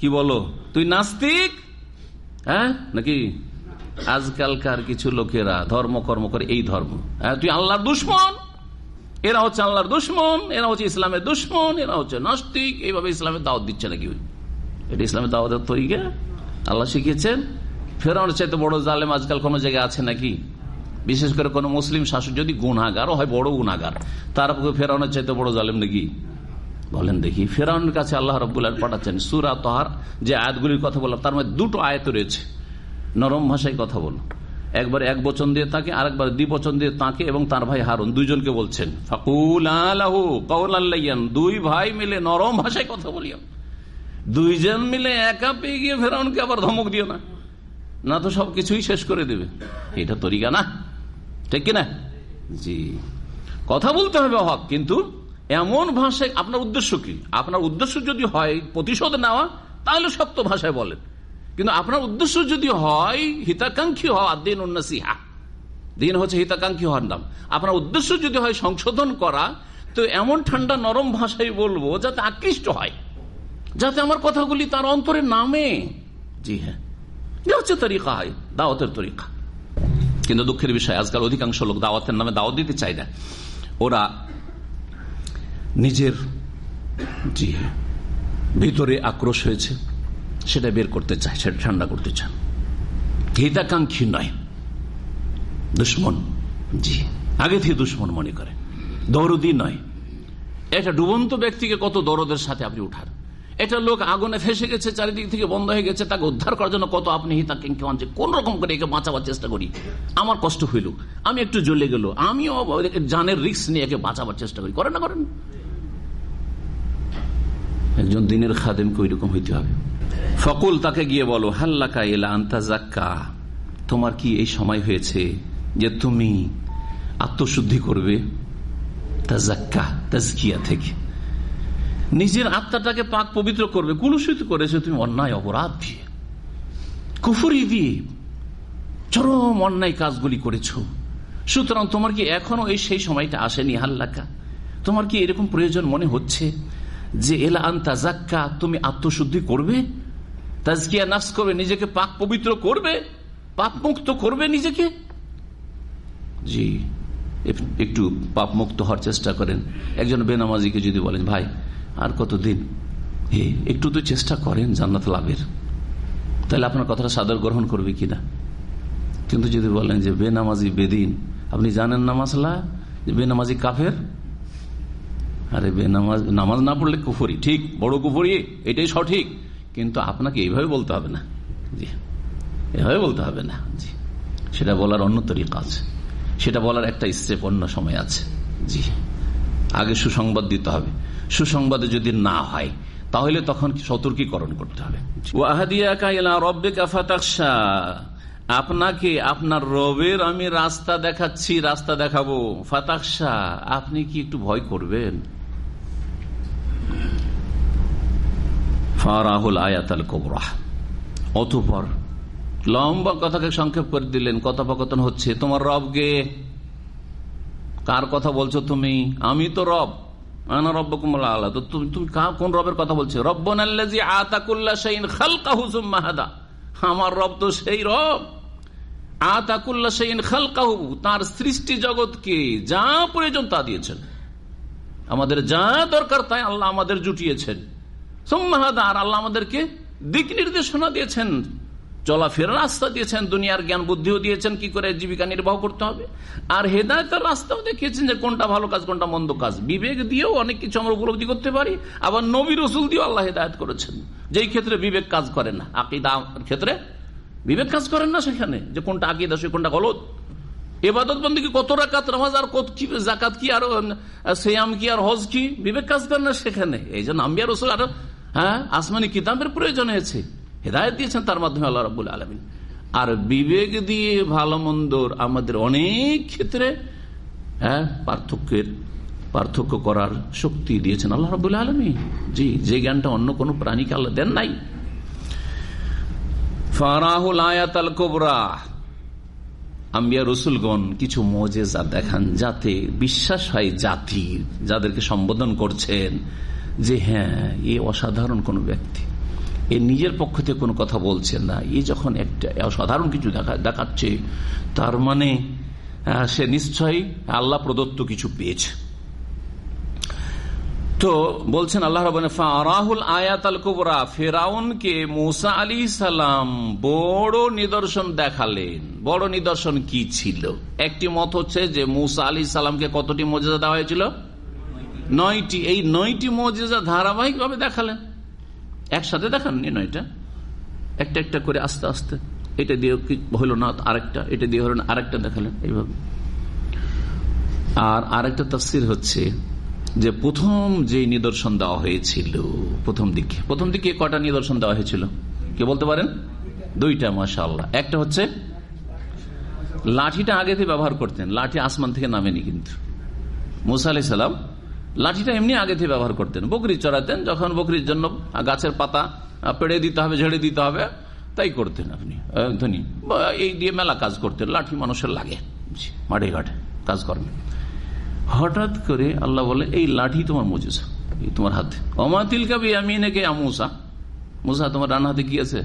কি বলো? তুই নাস্তিক? হ্যাঁ? নাকি? আজকালকার কিছু লোকেরা ধর্ম কর্ম করে এই ধর্ম। হ্যাঁ তুই আল্লাহর দুশ্মন। এরা হচ্ছে আল্লাহর দুশ্মন, এরা হচ্ছে ইসলামের দুশ্মন, এরা হচ্ছে নাস্তিক। এইভাবে ইসলামের দাওয়াত দিচ্ছে নাকি এটা ইসলামের দাওয়াতের তরিকা? আল্লাহ শিখিয়েছেন? ফেরানোর চাইতে বড় জালেম আজকাল কোন জায়গায় আছে নাকি? বিশেষ করে কোন মুসলিম শাসক যদি গুনাগারও হয়, বড় গুনাগার তার ফেরানোর চাইতে বড় জালেম নাকি? বলেন দেখি, ফেরাউনের কাছে আল্লাহ রবুল্লাহ পাঠাচ্ছেন, সুরা তোহার, যে আয়াতগুলির কথা বললাম, তার মধ্যে দুটো আয়ত রয়েছে। নরম ভাষায় কথা বলো একবার এক বচন দিয়ে তাকে, আরেকবার দ্বিবচন দিয়ে তাকে এবং তার ভাই হারুন, দুইজনকে বলছেন, ফাকুল আলাহু কৌল আল্লাইয়ান দুই ভাই মিলে নরম ভাষায় কথা বলিও। দুইজন মিলে একা পেয়ে গিয়ে ফেরাউনকে আবার ধমক দিও না। না তো সবকিছুই শেষ করে দেবে। এটা তরিকা না? ঠিক কিনা? জি। কথা বলতে হবে হক, কিন্তু এমন ভাষায়, আপনার উদ্দেশ্য কি? আপনার উদ্দেশ্য যদি হয় প্রতিশোধ নেওয়া, তাহলে শক্ত ভাষায় বলেন। কিন্তু আপনার উদ্দেশ্য যদি হয় হিতাকাঙ্ক্ষী হওয়া, দিন উন্নসিহা দিন হচ্ছে হিতাকাঙ্ক্ষী হওয়ার নাম। আপনার উদ্দেশ্য যদি হয় সংশোধন করা, তো এমন ঠান্ডা নরম ভাষায় বলব যাতে আকৃষ্ট হয়। যাতে আমার কথাগুলি তার অন্তরে নামে। জি হ্যাঁ। হচ্ছে তরিকা হয় দাওয়াতের তরিকা। কিন্তু দুঃখের বিষয়, আজকাল অধিকাংশ লোক দাওয়াতের নামে দাওয়াত দিতে চায় না। ওরা নিজের, জি হ্যাঁ ভিতরে আক্রোশ হয়েছে, সেটা বের করতে চায় সেটা ঠান্ডা করতে চান হিতাকাঙ্ক্ষী নয়। দুশ্মন, জি আগে থেকে দুশ্মন মনে করে। দৌড়দি নয়। এটা ডুবন্ত ব্যক্তিকে কত দরদের সাথে আপনি উঠান। এটা লোক আগুনে ফেসে গেছে, চারিদিক থেকে বন্ধ হয়ে গেছে, তাকে উদ্ধার করার জন্য কত আপনি আনছে কোন রকম করে একে বাঁচাবার চেষ্টা করি? আমার কষ্ট হইল। আমি একটু জ্বলে গেল। আমিও জানের রিক্স নিয়ে একে বাঁচাবার চেষ্টা করি। করেন না করেন? একজন দিনের খাদেমকে ওই রকম হইতে হবে। ফকুল তাকে গিয়ে বলো, হাল্লাকা এলা আন্তাজাক্কা তোমার কি এই সময় হয়েছে যে তুমি আত্মশুদ্ধি করবে? তাজাক্কা, তাজকিয়া থেকে। নিজের আত্মাটাকে পাক পবিত্র করবে, কুলুষিত করেছে তুমি অন্যায়, অপরাধ দিয়ে, কুফুরি দিয়ে চরম অন্যায় কাজগুলি করেছ। সুতরাং তোমার কি এখনও এই সেই সময়টা আসেনি, হাল্লাকা? তোমার কি এরকম প্রয়োজন মনে হচ্ছে যে, এলা আন্তা জাক্কা তুমি আত্মশুদ্ধি করবে? তাজকিয়া নাস করবে, নিজেকে পাক পবিত্র করবে? পাপ মুক্ত করবে নিজেকে? জি একটু পাপ মুক্ত হওয়ার চেষ্টা করেন। একজন বেনামাজিকে যদি বলেন, ভাই আর কতদিন? হে, একটু তো চেষ্টা করেন জান্নাত লাভের। তাহলে আপনার কথাটা সাদর গ্রহণ করবে কিনা? কিন্তু যদি বলেন যে বেনামাজি বেদিন, আপনি জানেন না মাসলা? যে বেনামাজি কাফের? আরে বেনামাজ নামাজ না পড়লে কুফরি, ঠিক, বড় কুফরি, এটাই সঠিক। কিন্তু আপনাকে এইভাবে বলতে হবে না। জি, এভাবে বলতে হবে না। জি, সেটা বলার অন্য তরিকা আছে। সেটা বলার একটা স্টেপ অন্য সময় আছে। জি, আগে সুসংবাদ দিতে হবে। সুসংবাদে যদি না হয়, তাহলে তখন সতর্কীকরণ করতে হবে। আপনাকে আপনার রবের আমি রাস্তা দেখাচ্ছি, রাস্তা দেখাবো। ফাতাকশা আপনি কি একটু ভয় করবেন? আয়াতাল অতপর লম্বা কথাকে সংক্ষেপ করে দিলেন, কথোপকথন হচ্ছে, তোমার রবকে কার কথা বলছো তুমি? আমি তো রব। কোন রবের কথা বলছো? আমার রব তো সেই রব। আতাকুল্লা সেইন খালকাহু, তার সৃষ্টি জগৎকে যা প্রয়োজন তা দিয়েছেন। আমাদের যা দরকার তাই আল্লাহ আমাদের জুটিয়েছেন। সোম্মাহাদা আর আল্লাহ আমাদেরকে দিক নির্দেশনা দিয়েছেন। চলাফেরার রাস্তা দিয়েছেন, দুনিয়ার জ্ঞান বুদ্ধিও দিয়েছেন, কি করে জীবিকা নির্বাহ করতে হবে? আর হেদায়তের রাস্তাও দেখিয়েছেন যে কোনটা ভালো কাজ, কোনটা মন্দ কাজ। বিবেক দিয়েও অনেক কিছু আমরা উপলব্ধি করতে পারি, আবার নবী রসুল দিয়েও আল্লাহ হেদায়ত করেছেন। যেই ক্ষেত্রে বিবেক কাজ করে না, আকিদা ক্ষেত্রে বিবেক কাজ করেন না সেখানে, যে কোনটা আকিদা সে কোনটা গলত। এবাদত বন্দী কত রাকাত নামাজ আর কত কি জাকাত কি, আর সেয়াম কি, আর হজ কি, বিবেক কাজ করেন না সেখানে। এই জন্য আম্বিয়া রসুল আর হ্যাঁ আসমানি কিতাবের প্রয়োজন হয়েছে। হেদায়ত দিয়েছেন, তার মাধ্যমে আল্লাহ রবুল আলমিন। আর বিবেক দিয়ে ভালো মন্দর আমাদের অনেক ক্ষেত্রে হ্যাঁ পার্থক্যের, পার্থক্য করার শক্তি দিয়েছেন আল্লাহ রবুল আলমী জি, যে জ্ঞানটা অন্য কোনো প্রাণীকে আল্লাহ দেন নাই। ফারাহুল আয়াত আল কোবরা। আম্বিয়া রসুলগণ কিছু মজেজা দেখান যাতে বিশ্বাস হয় জাতির, যাদেরকে সম্বোধন করছেন যে হ্যাঁ এ অসাধারণ কোন ব্যক্তি। এ নিজের পক্ষ থেকে কোনো কথা বলছেন না। এই যখন একটা সাধারণ কিছু দেখা, দেখাচ্ছে, তার মানে সে নিশ্চয়ই আল্লাহ প্রদত্ত কিছু পেয়েছে। তো বলছেন আল্লাহ রাহুল আয়াত আল কুবরা। ফেরাউনকে মুসা আলী সালাম বড় নিদর্শন দেখালেন। বড় নিদর্শন কি ছিল? একটি মত হচ্ছে যে মুসা আলী সালামকে কতটি মজেজা দেওয়া হয়েছিল? নয়টি। এই নয়টি মজেজা ধারাবাহিক ভাবে দেখালেন। একসাথে দেখান দেখাননি নয়টা একটা একটা করে আস্তে আস্তে। এটা দিয়ে হইল না আরেকটা? এটা দিয়ে হলো না আরেকটা দেখালেন এইভাবে। আর আরেকটা তফসির হচ্ছে যে প্রথম যে নিদর্শন দেওয়া হয়েছিল, প্রথম দিকে। প্রথম দিকে কটা নিদর্শন দেওয়া হয়েছিল? কে বলতে পারেন? দুইটা মাসা আল্লাহ একটা হচ্ছে, লাঠিটা আগে থেকে ব্যবহার করতেন। লাঠি আসমান থেকে নামেনি কিন্তু। মুসা আলি সাল্লাম লাঠিটা এমনি আগে থেকে ব্যবহার করতেন। বকরি চড়াতেন, যখন বকরির জন্য গাছের পাতা পেড়ে দিতে হবে, ঝেড়ে দিতে হবে, তাই করতেন আপনি ধনী। এই দিয়ে মেলা কাজ করতেন, লাঠি মানুষের লাগে মাঠে ঘাটে কাজ হঠাৎ করে আল্লাহ বলে, এই লাঠি তোমার মজুসা তোমার হাতে। অমাতিল কাবি আমি নাকি আমুসা মুসা, তোমার রান হাতে কি আছে?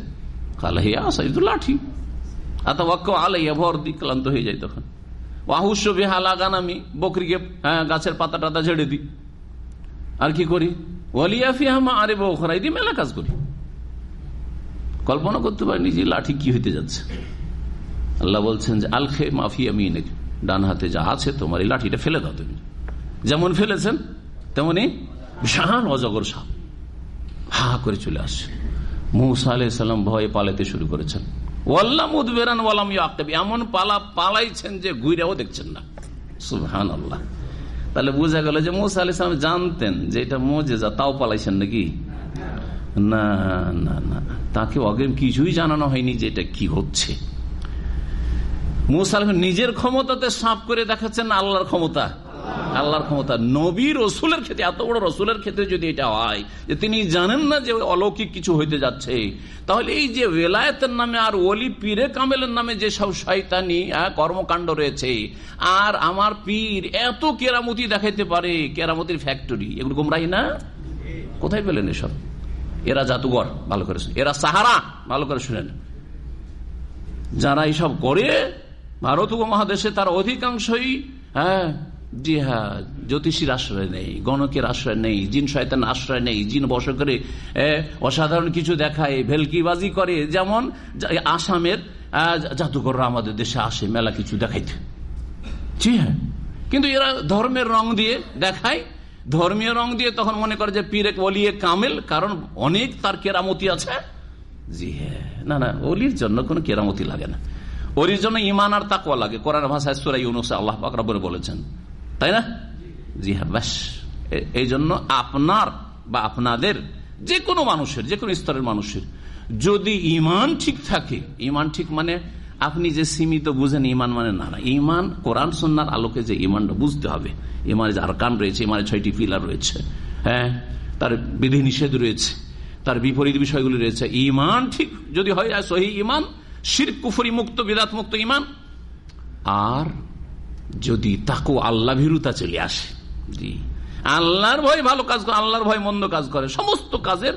কাল আসা তো লাঠি। আতা ওয়াক্য আলাইয়া, ভর দিক ক্লান্ত হয়ে যায় তখন। ওয়াহুস্য বেহা লাগান আমি, বকরিকে হ্যাঁ গাছের পাতা টাতা ঝেড়ে দিই। আর কি করি? ওয়ালিয়াফি হামা আরে বখরাই দিয়ে মেলা কাজ করি। কল্পনা করতে পারিনি যে লাঠি কি হইতে যাচ্ছে। আল্লাহ বলছেন যে, আলখে মাফি আমি ডান হাতে যা আছে, তোমার এই লাঠিটা ফেলে দাও তুমি। যেমন ফেলেছেন, তেমনি বিশাল অজগর সাপ। হা করে চলে আসছে। মুসা আলাইসাল্লাম ভয়ে পালাতে শুরু করেছেন। ওয়াল্লাম উদ্বেরান ওয়ালাম ইয়াক্তাবি। এমন পালা পালাইছেন যে গুইরাও দেখছেন না। সুবহান আল্লাহ তাহলে বোঝা গেল যে মুসা আলাইসালাম জানতেন যে এটা মজেজা, তাও পালাইছেন নাকি? না না না। তাকে অগ্রিম কিছুই জানানো হয়নি যে এটা কি হচ্ছে। মুসালিম নিজের ক্ষমতাতে সাফ করে দেখাচ্ছেন আল্লাহর ক্ষমতা। আল্লাহর ক্ষমতা। নবী রসুলের ক্ষেত্রে, এত বড় রসুলের ক্ষেত্রে যদি এটা হয়, যে তিনি জানেন না যে অলৌকিক কিছু হইতে যাচ্ছে, তাহলে এই যে ওয়েলায়তের নামে আর ওলি পীরে কামেলের নামে যে সব শয়তানি কর্মকাণ্ড রয়েছে, আর আমার পীর এত কেরামতি দেখাইতে পারে, কেরামতির ফ্যাক্টরি এগুলো গুমরাই না? কোথায় পেলেন এসব? এরা জাদুঘর, ভালো করে এরা সাহারা, ভালো করে শুনেন। যারা এইসব করে, ভারত উপমহাদেশে তার অধিকাংশই হ্যাঁ জি হ্যাঁ জ্যোতিষীর আশ্রয় নেই, গণকের আশ্রয় নেই, জিন শয়তান আশ্রয় নেই, জিন বস করে অসাধারণ কিছু দেখায়, ভেলকিবাজি করে, যেমন আসামের জাদুঘররা আমাদের দেশে আসে, মেলা কিছু দেখাইতে। জি হ্যাঁ কিন্তু এরা ধর্মের রং দিয়ে দেখায়, ধর্মীয় রং দিয়ে তখন মনে করে যে পীরে অলিয়ে কামেল, কারণ অনেক তার কেরামতি আছে। জি হ্যাঁ না না, অলির জন্য কোনো কেরামতি লাগে না। ওরির জন্য ইমান আর তাকুয়া লাগে, কোরআন ভাষায় সুরাই ইউনুসে আল্লাহ পাকরাবরে বলেছেন। তাই না? জি হ্যাঁ ব্যাস। এই জন্য আপনার বা আপনাদের যে কোনো মানুষের যে কোনো স্তরের মানুষের, যদি ইমান ঠিক থাকে, ইমান ঠিক মানে আপনি যে সীমিত বুঝেন ইমান মানে না না। ইমান কোরআন সন্ন্যার আলোকে যে ইমানটা বুঝতে হবে ইমানে যে আরকান রয়েছে ইমানে ছয়টি পিলার রয়েছে হ্যাঁ? তার বিধি নিষেধ রয়েছে, তার বিপরীত বিষয়গুলি রয়েছে। ইমান ঠিক যদি হয় সহি ইমান শির কুফরি মুক্ত বিদাত মুক্ত ইমান, আর যদি তাকে আল্লাহ ভীরুতা চলে আসে, জি। আল্লাহর ভয় ভালো কাজ করে, আল্লাহর ভয় মন্দ কাজ করে, সমস্ত কাজের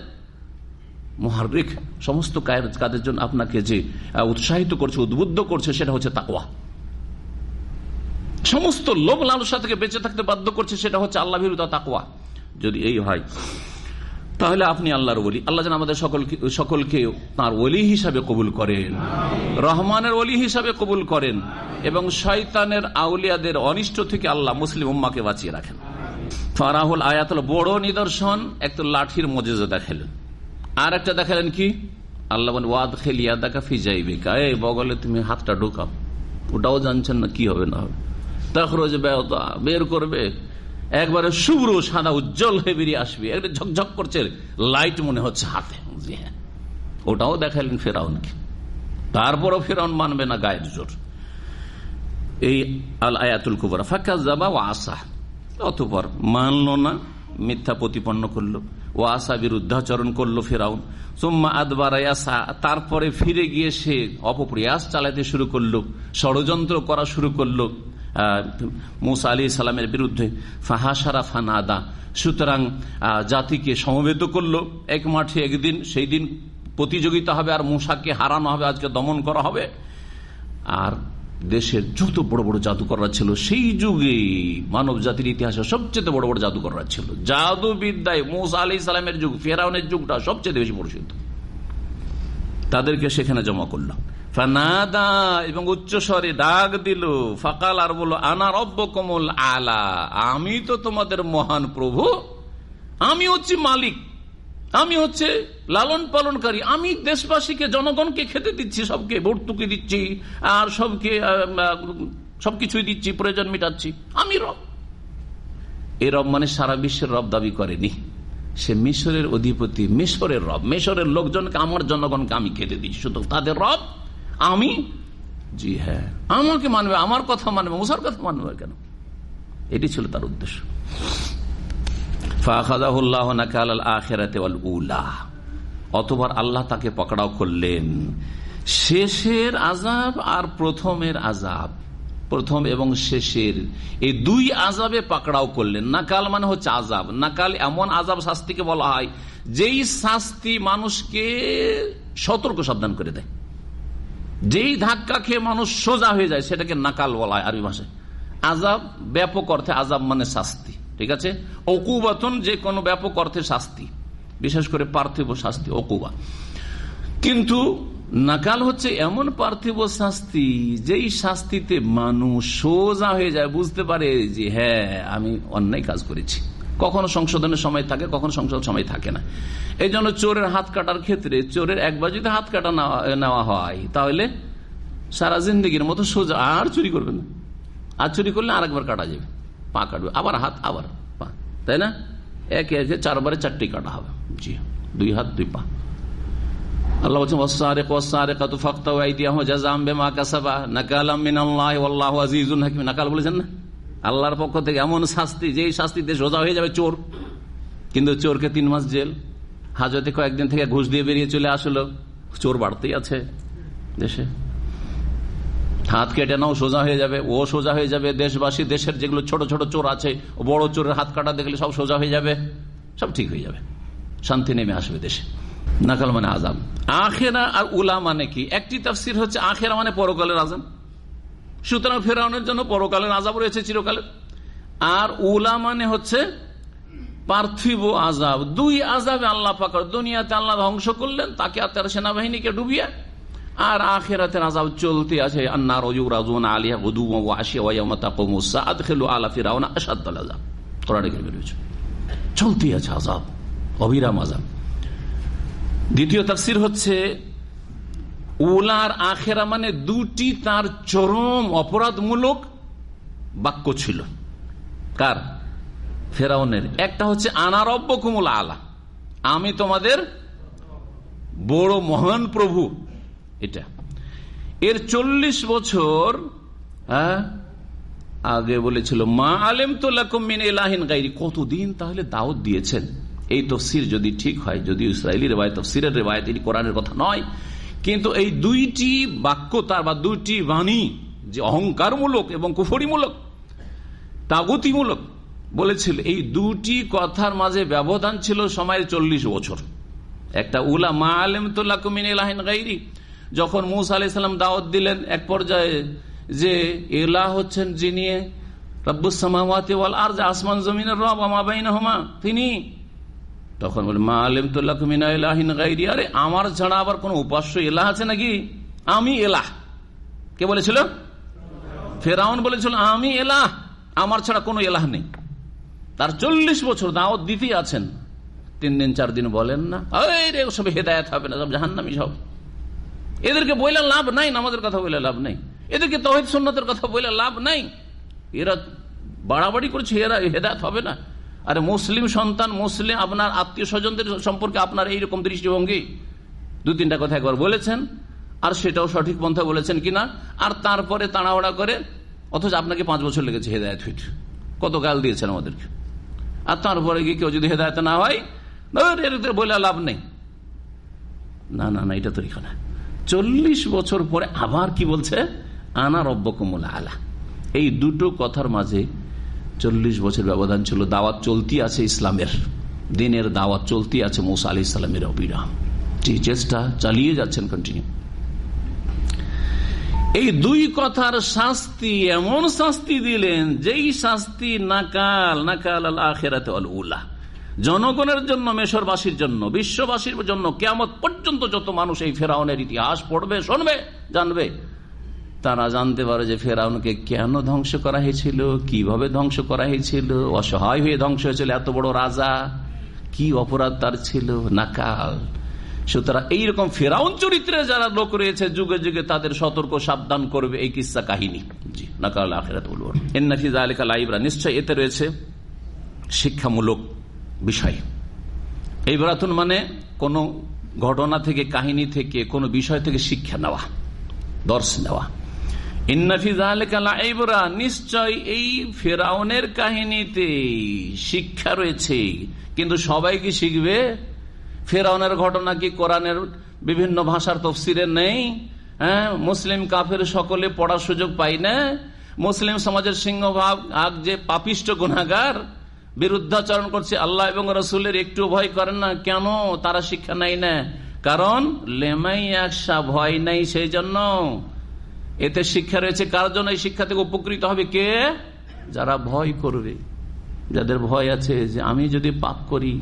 মহারিক সমস্ত কাজের জন্য আপনাকে যে উৎসাহিত করছে, উদ্বুদ্ধ করছে, সেটা হচ্ছে তাকওয়া। সমস্ত লোভ লালসা থেকে বেঁচে থাকতে বাধ্য করছে, সেটা হচ্ছে আল্লাহ ভীরুতা তাকওয়া। যদি এই হয় তাহলে আপনি আল্লাহর বলি আল্লাহ যেন আমাদের সকলকে সকলকে তাঁর ওলি হিসাবে কবুল করেন। রহমানের ওলি হিসাবে কবুল করেন এবং শয়তানের আউলিয়াদের অনিষ্ট থেকে আল্লাহ মুসলিম উম্মাকে বাঁচিয়ে রাখেন। ফারাহুল আয়াতুল বড় নিদর্শন, একটা লাঠির মজেজা দেখালেন। আর একটা দেখালেন কি? আল্লাহ ওয়াদ খেলিয়া দেখা ফিজাইবে এই বগলে তুমি হাতটা ঢোকাও। ওটাও জানছেন না কি হবে না হবে। তখরোজ বের করবে। একবারে শুভ্র সাদা উজ্জ্বল হয়ে বেরিয়ে আসবে। একটা ঝকঝক করছে লাইট মনে হচ্ছে হাতে। হ্যাঁ। ওটাও দেখালেন ফেরাউনকে। তারপরও ফেরাউন মানবে না গায়ের জোর। এই আল আয়াতুল কুবরা ফাঁকা যাবা ও আসা অতপর মানল না, মিথ্যা প্রতিপন্ন করল। ও আসা বিরুদ্ধাচরণ করল ফেরাউন। সোম্মা আদবার তারপরে ফিরে গিয়ে সে অপপ্রয়াস চালাতে শুরু করল। ষড়যন্ত্র করা শুরু করল। মুসা আলী সালামের বিরুদ্ধে ফাহাসারা ফানাদা। সুতরাং জাতিকে সমবেত করল। এক মাঠে একদিন, সেই দিন প্রতিযোগিতা হবে আর মূষাকে হারানো হবে, আজকে দমন করা হবে। আর দেশের যত বড় বড় জাদুকররা ছিল, সেই যুগে মানব জাতির ইতিহাসে সবচেয়ে বড় বড় জাদুকররা ছিল। জাদুবিদ্যায় মুসা আলি সালামের যুগ, ফেরাউনের যুগটা সবচেয়ে বেশি পরিচিত তাদেরকে সেখানে জমা করল। এবং উচ্চস্বরে ডাক দিল, ফাকাল আর বলল, আনা রব্য কমল আলা, আমি তো তোমাদের মহান প্রভু, আমি হচ্ছি মালিক, আমি হচ্ছে লালন পালনকারী আমি দেশবাসীকে, জনগণকে খেতে দিচ্ছি, সবকে ভর্তুকি দিচ্ছি, আর সবকে সবকিছুই দিচ্ছি, প্রয়োজন মিটাচ্ছি, আমি রব। এই রব মানে সারা বিশ্বের রব দাবি করেনি। সে মিশরের অধিপতি, মিশরের রব, মিশরের লোকজনকে আমার জনগণকে আমি খেতে দিচ্ছি। শুধু তাদের রব? আমি? জি হ্যাঁ। আমাকে মানবে, আমার কথা মানবে, মুসার কথা মানবে কেন? এটি ছিল তার উদ্দেশ্য। অতবার আল্লাহ তাকে পকড়াও করলেন। শেষের আজাব আর প্রথমের আজাব প্রথম এবং শেষের। এই দুই আজাবে পাকড়াও করলেন। নাকাল মানে হচ্ছে আজাব নাকাল এমন আজাব শাস্তিকে বলা হয়, যেই শাস্তি মানুষকে সতর্ক সাবধান করে দেয়। যেই ধাক্কা খেয়ে মানুষ সোজা হয়ে যায়, সেটাকে নাকাল বলা হয় আরবি ভাষায়। আজাব ব্যাপক অর্থে আজাব মানে শাস্তি, ঠিক আছে? অকুবাতন যে কোনো ব্যাপক অর্থে শাস্তি, বিশেষ করে পার্থিব শাস্তি অকুবা কিন্তু নাকাল হচ্ছে এমন পার্থিব শাস্তি, যেই শাস্তিতে মানুষ সোজা হয়ে যায়, বুঝতে পারে যে হ্যাঁ আমি অন্যায় কাজ করেছি। কখনো সংশোধনের সময় থাকে, কখনো সংশোধন সময় থাকে না। এই জন্য চোরের হাত কাটার ক্ষেত্রে, চোরের একবার যদি হাত কাটা নেওয়া হয়, তাহলে সারা জিন্দগির মতো সোজা আর চুরি করবে না। আর চুরি করলে আরেকবার কাটা যাবে। পা কাটবে, আবার হাত, আবার পা, তাই না? একে একে চারবারে চারটি কাটা হবে। জি, দুই হাত, দুই পা। আল্লাহ জাজাম কাসাবা। নাকালাম মিনাল্লাহ বলেছেন না? আল্লাহর পক্ষ থেকে এমন শাস্তি, যেই শাস্তিতে সোজা হয়ে যাবে চোর। কিন্তু চোরকে তিন মাস জেল। হাজতে কয়েকদিন থেকে ঘুষ দিয়ে বেরিয়ে চলে আসলো। চোর বাড়তেই আছে দেশে। হাত কেটে নাও, সোজা হয়ে যাবে। ও সোজা হয়ে যাবে। দেশবাসী, দেশের যেগুলো ছোট ছোট চোর আছে বড় চোরের হাত কাটা দেখলে সব সোজা হয়ে যাবে। সব ঠিক হয়ে যাবে। শান্তি নেমে আসবে দেশে। নাকাল মানে আজাম আখেরা আর উলা মানে কি? একটি তাফসির হচ্ছে আখেরা মানে পরকালের আজাম সুতরাং ফেরাউনের জন্য পরকালের আজাব রয়েছে চিরকালের। আর উলা মানে হচ্ছে পার্থিব আজাব দুই আজাবে আল্লাহ পাকর দুনিয়াতে আল্লাহ ধ্বংস করলেন, তাকে আর তার সেনাবাহিনীকে ডুবিয়ে, আর আখেরাতের আজাব চলতে আছে, আন্নার রাজুন আলিয়া গুদু ওয়ামাতা কমুসা আদখেলু আলা ফিরাউন আসাদ আজাব চলতে আছে আজাব অবিরাম আজাব দ্বিতীয় তাফসির হচ্ছে, উলার আখেরা মানে দুটি তার চরম অপরাধমূলক বাক্য ছিল। কার? ফেরাউনের। একটা হচ্ছে আনারব্য কুমুল আলা। আমি তোমাদের বড় মহান প্রভু। এটা। এর চল্লিশ বছর হ্যাঁ আগে বলেছিল, মা আলেম তো লাকুমিন এলাহিন গাইরি। কতদিন তাহলে দাওয়াত দিয়েছেন? এই তফসির যদি ঠিক হয় যদি ইসরায়েলি রেবায়ত তফসিরের রেবায়ত এটি কোরআনের কথা নয়, কিন্তু এই দুইটি বাক্য তার বা দুইটি বাণী যে অহংকারমূলক এবং কুফরিমূলক, তাগতিমূলক, বলেছিল, এই দুটি কথার মাঝে ব্যবধান ছিল সময়ের চল্লিশ বছর। একটা উলা মা আলেম এলাহিন গাইরি, যখন মুসা আলাইসাল্লাম দাওয়াত দিলেন এক পর্যায়ে যে এলা হচ্ছেন যিনি রব্বুসামাওয়াতে ওয়াল আর যে আসমান জমিনের রব আমাবাইন হমা তিনি তখন বলে, মা আলেম তোল্লাহিন আরে, আমার ছাড়া আবার কোন উপাস্য এলাহ আছে নাকি? আমি এলাহ। কে বলেছিল? ফেরাউন বলেছিল, আমি এলাহ, আমার ছাড়া কোনো এলাহ নেই। তার চল্লিশ বছর দাওয়াত দিতেই আছেন। তিন দিন, চার দিন বলেন না রে সব হেদায়ত হবে না, সব জাহান্নামি সব। এদেরকে বইলে লাভ নাই আমাদের কথা বলে লাভ নাই। এদেরকে তহিদ সন্ন্যতের কথা বলে লাভ নাই। এরা বাড়াবাড়ি করছে, এরা হেদায়ত হবে না। আরে মুসলিম সন্তান, মুসলিম আপনার আত্মীয় স্বজনদের সম্পর্কে আপনার এইরকম দৃষ্টিভঙ্গি। দু তিনটা কথা একবার বলেছেন, আর সেটাও সঠিক পন্থা বলেছেন কিনা। আর তারপরে তাড়াহড়া করে, অথচ আপনাকে পাঁচ বছর লেগেছে হেদায়ত হইট কত গাল দিয়েছেন আমাদেরকে। আর তারপরে গিয়ে কেউ যদি হেদায়ত না হয় বলে লাভ নেই। না না না, এটা তো এখানে। চল্লিশ বছর পরে আবার কি বলছে? আনা রব্বকুমুল আলা। এই দুটো কথার মাঝে চল্লিশ বছর ব্যবধান ছিল, দাওয়াত চলতি আছে ইসলামের। দিনের দাওয়াত চলতি আছে মৌসা আলি ইসলামের অবিরাম চেষ্টা চালিয়ে যাচ্ছেন কন্টিনিউ এই দুই কথার শাস্তি এমন শাস্তি দিলেন, যেই শাস্তি নাকাল নাকাল আল আখেরাতে উল্লাহ জনগণের জন্য, মেশরবাসীর জন্য, বিশ্ববাসীর জন্য কেমন পর্যন্ত যত মানুষ এই ফেরাউনের ইতিহাস পড়বে, শুনবে, জানবে তারা জানতে পারে যে ফেরাউনকে কেন ধ্বংস করা হয়েছিল, কীভাবে ধ্বংস করা হয়েছিল, অসহায় হয়ে ধ্বংস হয়েছিল এত বড় রাজা, কি অপরাধ তার ছিল নাকাল সুতরাং এইরকম ফেরাউন চরিত্রে যারা লোক রয়েছে, যুগে যুগে তাদের সতর্ক সাবধান করবে এই কিসা কাহিনী। জি নাকাল আখেরাত নিশ্চয় এতে রয়েছে শিক্ষামূলক বিষয়। এই বেড়াতন মানে কোন ঘটনা থেকে, কাহিনী থেকে, কোন বিষয় থেকে শিক্ষা নেওয়া, দর্শ নেওয়া। নিশ্চয় এই ফেরাউনের কাহিনীতে শিক্ষা রয়েছে। কিন্তু সবাই কি শিখবে? ফেরাউনের ঘটনা কি কোরআনের বিভিন্ন ভাষার তফসিরে নেই? হ্যাঁ মুসলিম কাফের সকলে পড়ার সুযোগ পাই না? মুসলিম সমাজের সিংহভাগ, আগ যে পাপিষ্ট গুণাগার বিরুদ্ধাচরণ করছে আল্লাহ এবং রসুলের, একটু ভয় করেন না, কেন তারা শিক্ষা নেয় না? কারণ লেমাই একসা ভয় নাই সেই জন্য। এতে শিক্ষা রয়েছে কার জন্য এই শিক্ষা থেকে উপকৃত হবে কে? যারা ভয় করবে। যাদের ভয় আছে যে আমি যদি পাপ করি,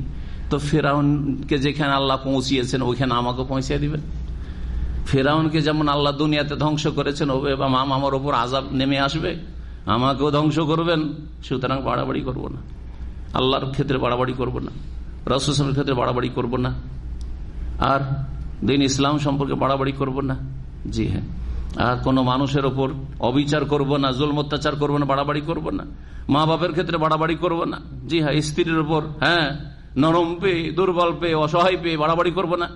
তো ফেরাউনকে যেখানে আল্লাহ পৌঁছিয়েছেন, ওইখানে আমাকে পৌঁছে দিবেন ফেরাউনকে যেমন আল্লাহ দুনিয়াতে ধ্বংস করেছেন ও এবং আমার ওপর আজাব নেমে আসবে, আমাকেও ধ্বংস করবেন। সুতরাং বাড়াবাড়ি করব না। আল্লাহর ক্ষেত্রে বাড়াবাড়ি করব না। রসমের ক্ষেত্রে বাড়াবাড়ি করব না। আর দিন ইসলাম সম্পর্কে বাড়াবাড়ি করব না। জি হ্যাঁ। কোনো মানুষের ওপর অবিচার করব না জুল অত্যাচার করব না, বাড়াবাড়ি করব না। মা বাপের ক্ষেত্রে বাড়াবাড়ি করব না। জি হ্যাঁ স্ত্রীর ওপর হ্যাঁ নরম পেয়ে, দুর্বল পেয়ে, অসহায় পেয়ে বাড়াবাড়ি করব না।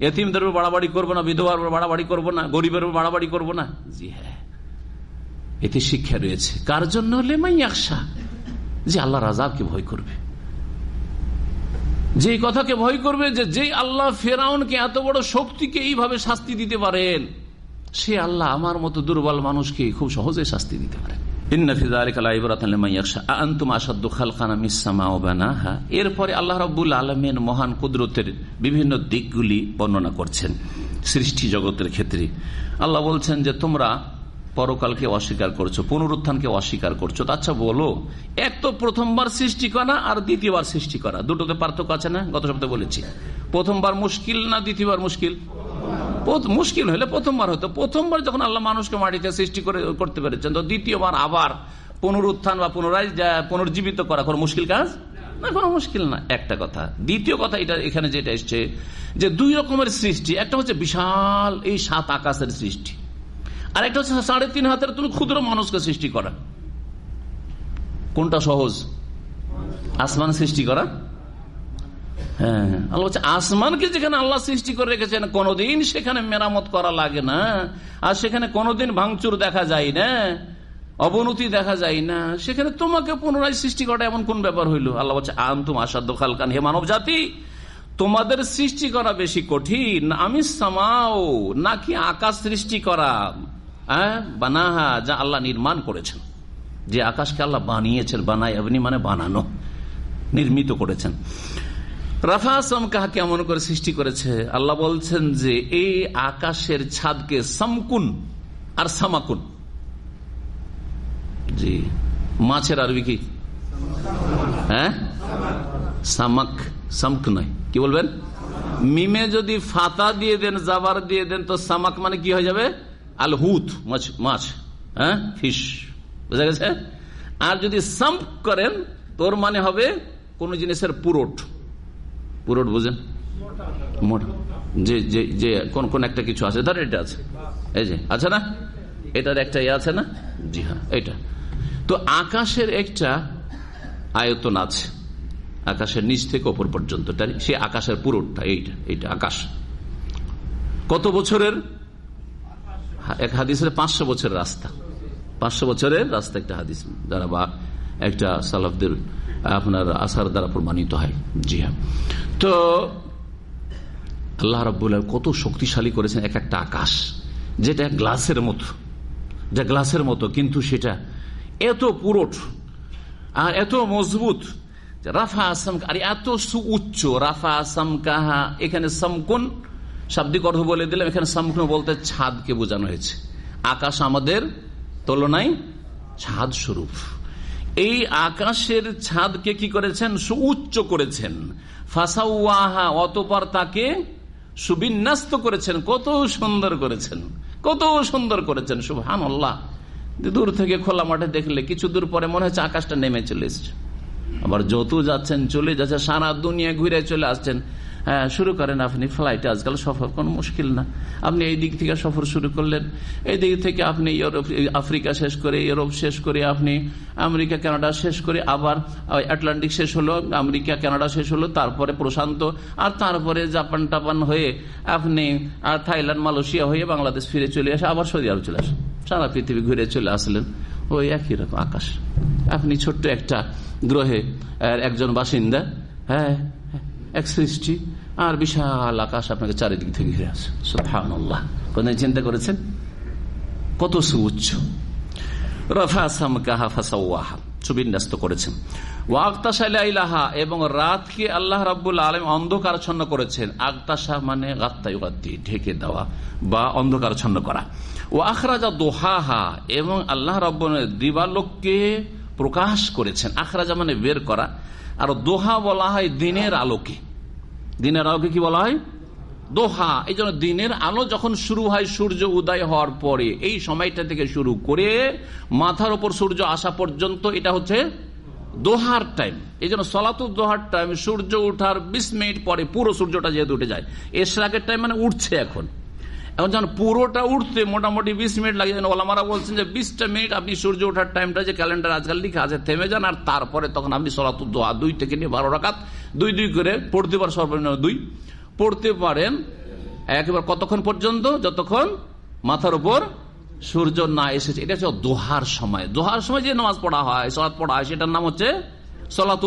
এতিমদের উপর বাড়াবাড়ি করব না, বিধবার উপর বাড়াবাড়ি করব না, গরিবের উপর বাড়াবাড়ি করব না। জি হ্যাঁ এতে শিক্ষা রয়েছে। কার জন্য? হলে মাই একসা যে আল্লাহ রাজাবকে ভয় করবে। যে কথাকে ভয় করবে যে যে আল্লাহ ফেরাউনকে এত বড় শক্তিকে এইভাবে শাস্তি দিতে পারেন সে আল্লাহ আমার মতো দুর্বল মানুষকে খুব সহজে শাস্তি দিতে পারেন এরপরে আল্লাহ রবুল আলমেন মহান কুদরতের বিভিন্ন দিকগুলি বর্ণনা করছেন সৃষ্টি জগতের ক্ষেত্রে। আল্লাহ বলছেন যে, তোমরা পরকালকে অস্বীকার করছ, পুনরুত্থানকে অস্বীকার করছ। আচ্ছা বলো, এক তো প্রথমবার সৃষ্টি করা আর দ্বিতীয়বার সৃষ্টি করা। দুটোতে পার্থক্য আছে না? গত সপ্তাহে বলেছি। প্রথমবার মুশকিল না দ্বিতীয়বার মুশকিল? মুশকিল হলে প্রথমবার হতো। প্রথমবার যখন আল্লাহ মানুষকে মাটিতে সৃষ্টি করে, করতে পেরেছেন, তো দ্বিতীয়বার আবার পুনরুত্থান বা পুনরায় পুনর্জীবিত করা কোনো মুশকিল কাজ? না, কোনো মুশকিল না, একটা কথা। দ্বিতীয় কথা এটা, এখানে যেটা এসছে, যে দুই রকমের সৃষ্টি। একটা হচ্ছে বিশাল, এই সাত আকাশের সৃষ্টি। আর একটা হচ্ছে সাড়ে তিন হাতের তুমি ক্ষুদ্র মানুষকে সৃষ্টি করা। কোনটা সহজ? আসমান সৃষ্টি করা? হ্যাঁ আল্লাহ আসমানকে যেখানে আল্লাহ সৃষ্টি করে রেখেছেন, কোনোদিন সেখানে মেরামত করা লাগে না। আর সেখানে কোনোদিন ভাঙচুর দেখা যায় না, অবনতি দেখা যায় না। সেখানে তোমাকে পুনরায় সৃষ্টি করা এমন কোন ব্যাপার হইল? আল্লাহ বলছে, আন্তুম আসাদ্দ খালকান, হে মানব জাতি, তোমাদের সৃষ্টি করা বেশি কঠিন। আমি সামাও, নাকি আকাশ সৃষ্টি করা হ্যাঁ বানাহা, যা আল্লাহ নির্মাণ করেছেন। যে আকাশকে আল্লাহ বানিয়েছেন, বানায় আপনি মানে বানানো, নির্মিত করেছেন। রাফা আসম কাহা কেমন করে সৃষ্টি করেছে? আল্লাহ বলছেন যে, এই আকাশের ছাদকে সামকুন আর সামাকুন। জি। মাছের আরবি কি? হ্যাঁ? সামাক, সামক নয়। কি বলবেন? মিমে যদি ফাতা দিয়ে দেন, জাবার দিয়ে দেন, তো সামাক মানে কি হয়ে যাবে? আল হুত, মাছ মাছ হ্যাঁ? ফিস বুঝা গেছে? আর যদি সাম্প করেন, তোর মানে হবে কোন জিনিসের পুরোট। পুরোট বুঝেন? মোটা। যে যে কোন কোন একটা কিছু আছে, ধর এটা আছে। এই যে, আছে না? এটার একটা ইয়ে আছে না? জি হ্যাঁ এটা তো আকাশের একটা আয়তন আছে। আকাশের নিচ থেকে ওপর পর্যন্ত সে আকাশের পুরোটা, এইটা এইটা, আকাশ। কত বছরের? এক হাদিসের পাঁচশো বছরের রাস্তা। পাঁচশো বছরের রাস্তা একটা হাদিস। যারা বা একটা সালাফদের আপনার আসার দ্বারা প্রমাণিত হয়। জি হ্যাঁ। তো আল্লাহ রাবুল্লাহ কত শক্তিশালী করেছেন এক একটা আকাশ, যেটা গ্লাসের মতো, যা গ্লাসের মতো, কিন্তু সেটা এত পুরোট আর এত মজবুত রাফা আসাম, আর এত সুউচ্চ, রাফা আসাম কাহা, এখানে সমকুন, শাব্দিক অর্থ বলে দিলাম, এখানে সম্পূর্ণ বলতে ছাদকে বোঝানো হয়েছে। আকাশ আমাদের তুলনায় ছাদ স্বরূপ। এই আকাশের ছাদকে কি করেছেন? সুউচ্চ করেছেন। ফাসাউহা অতপর তাকে সুবিন্যাস্ত করেছেন। কত সুন্দর করেছেন। কত সুন্দর করেছেন সুহান দূর থেকে খোলা মাঠে দেখলে কিছু দূর পরে মনে হচ্ছে আকাশটা নেমে চলে এসছে। আবার যত যাচ্ছেন, চলে যাচ্ছে, সারা দুনিয়া ঘুরে চলে আসছেন। শুরু করেন আপনি ফ্লাইটে আজকাল সফর কোনো মুশকিল না। আপনি এই দিক থেকে সফর শুরু করলেন, এই দিক থেকে আপনি ইউরোপ, আফ্রিকা শেষ করে, ইউরোপ শেষ করে আপনি আমেরিকা, কানাডা শেষ করে আবার আটলান্টিক শেষ হলো, আমেরিকা, কানাডা শেষ হলো, তারপরে প্রশান্ত, আর তারপরে জাপান টাপান হয়ে আপনি আর থাইল্যান্ড, মালয়েশিয়া হয়ে বাংলাদেশ ফিরে চলে আসে, আবার সৌদি আরব চলে আসে। সারা পৃথিবী ঘুরে চলে আসলেন, ওই একই রকম আকাশ। আপনি ছোট্ট একটা গ্রহে একজন বাসিন্দা হ্যাঁ এক সৃষ্টি। আর বিশাল আকাশ আপনাকে চারিদিক থেকে ঘিরে আছে। কোন চিন্তা করেছেন? কত সুউচ্চ। সুবিন্যস্ত করেছেন। ওয়াক্তাশাইলাহা এবং রাতকে আল্লাহ রাবুল আলম অন্ধকারচ্ছন্ন করেছেন। আগতাশা মানে গাত্তায়ুগাত্তি ঢেকে দেওয়া বা অন্ধকারচ্ছন্ন করা। ও আখরাজা দোহাহা এবং আল্লাহ রব দিবালোককে প্রকাশ করেছেন। আখরাজা মানে বের করা। আর দোহা বলা হয় দিনের আলোকে। দিনের আলোকে কি বলা হয়? দোহা। এই জন্য দিনের আলো যখন শুরু হয় সূর্য উদয় হওয়ার পরে, এই সময়টা থেকে শুরু করে মাথার ওপর সূর্য আসা পর্যন্ত এটা হচ্ছে দোহার টাইম এই জন্য সলাতু দোহার টাইম সূর্য উঠার বিশ মিনিট পরে পুরো সূর্যটা যেহেতু উঠে যায় এসরাকের টাইম মানে উঠছে এখন। এখন যখন পুরোটা উঠতে মোটামুটি বিশ মিনিট লাগে যেন ওলামারা বলছেন যে বিশটা মিনিট আপনি সূর্য ওঠার টাইমটা যে ক্যালেন্ডার আজকাল লিখে আছে, থেমে যান আর তারপরে তখন আপনি সলাতু দোহা দুই থেকে নিয়ে বারো রাখাত দুই দুই করে পড়তে পারেন, সর্বনিম্ন দুই। পড়তে পারেন একবার কতক্ষণ পর্যন্ত? যতক্ষণ মাথার উপর সূর্য না এসেছে। এটা হচ্ছে দোহার সময়। দোহার সময় যে নামাজ পড়া হয়, সলাৎ পড়া হয়, সেটার নাম হচ্ছে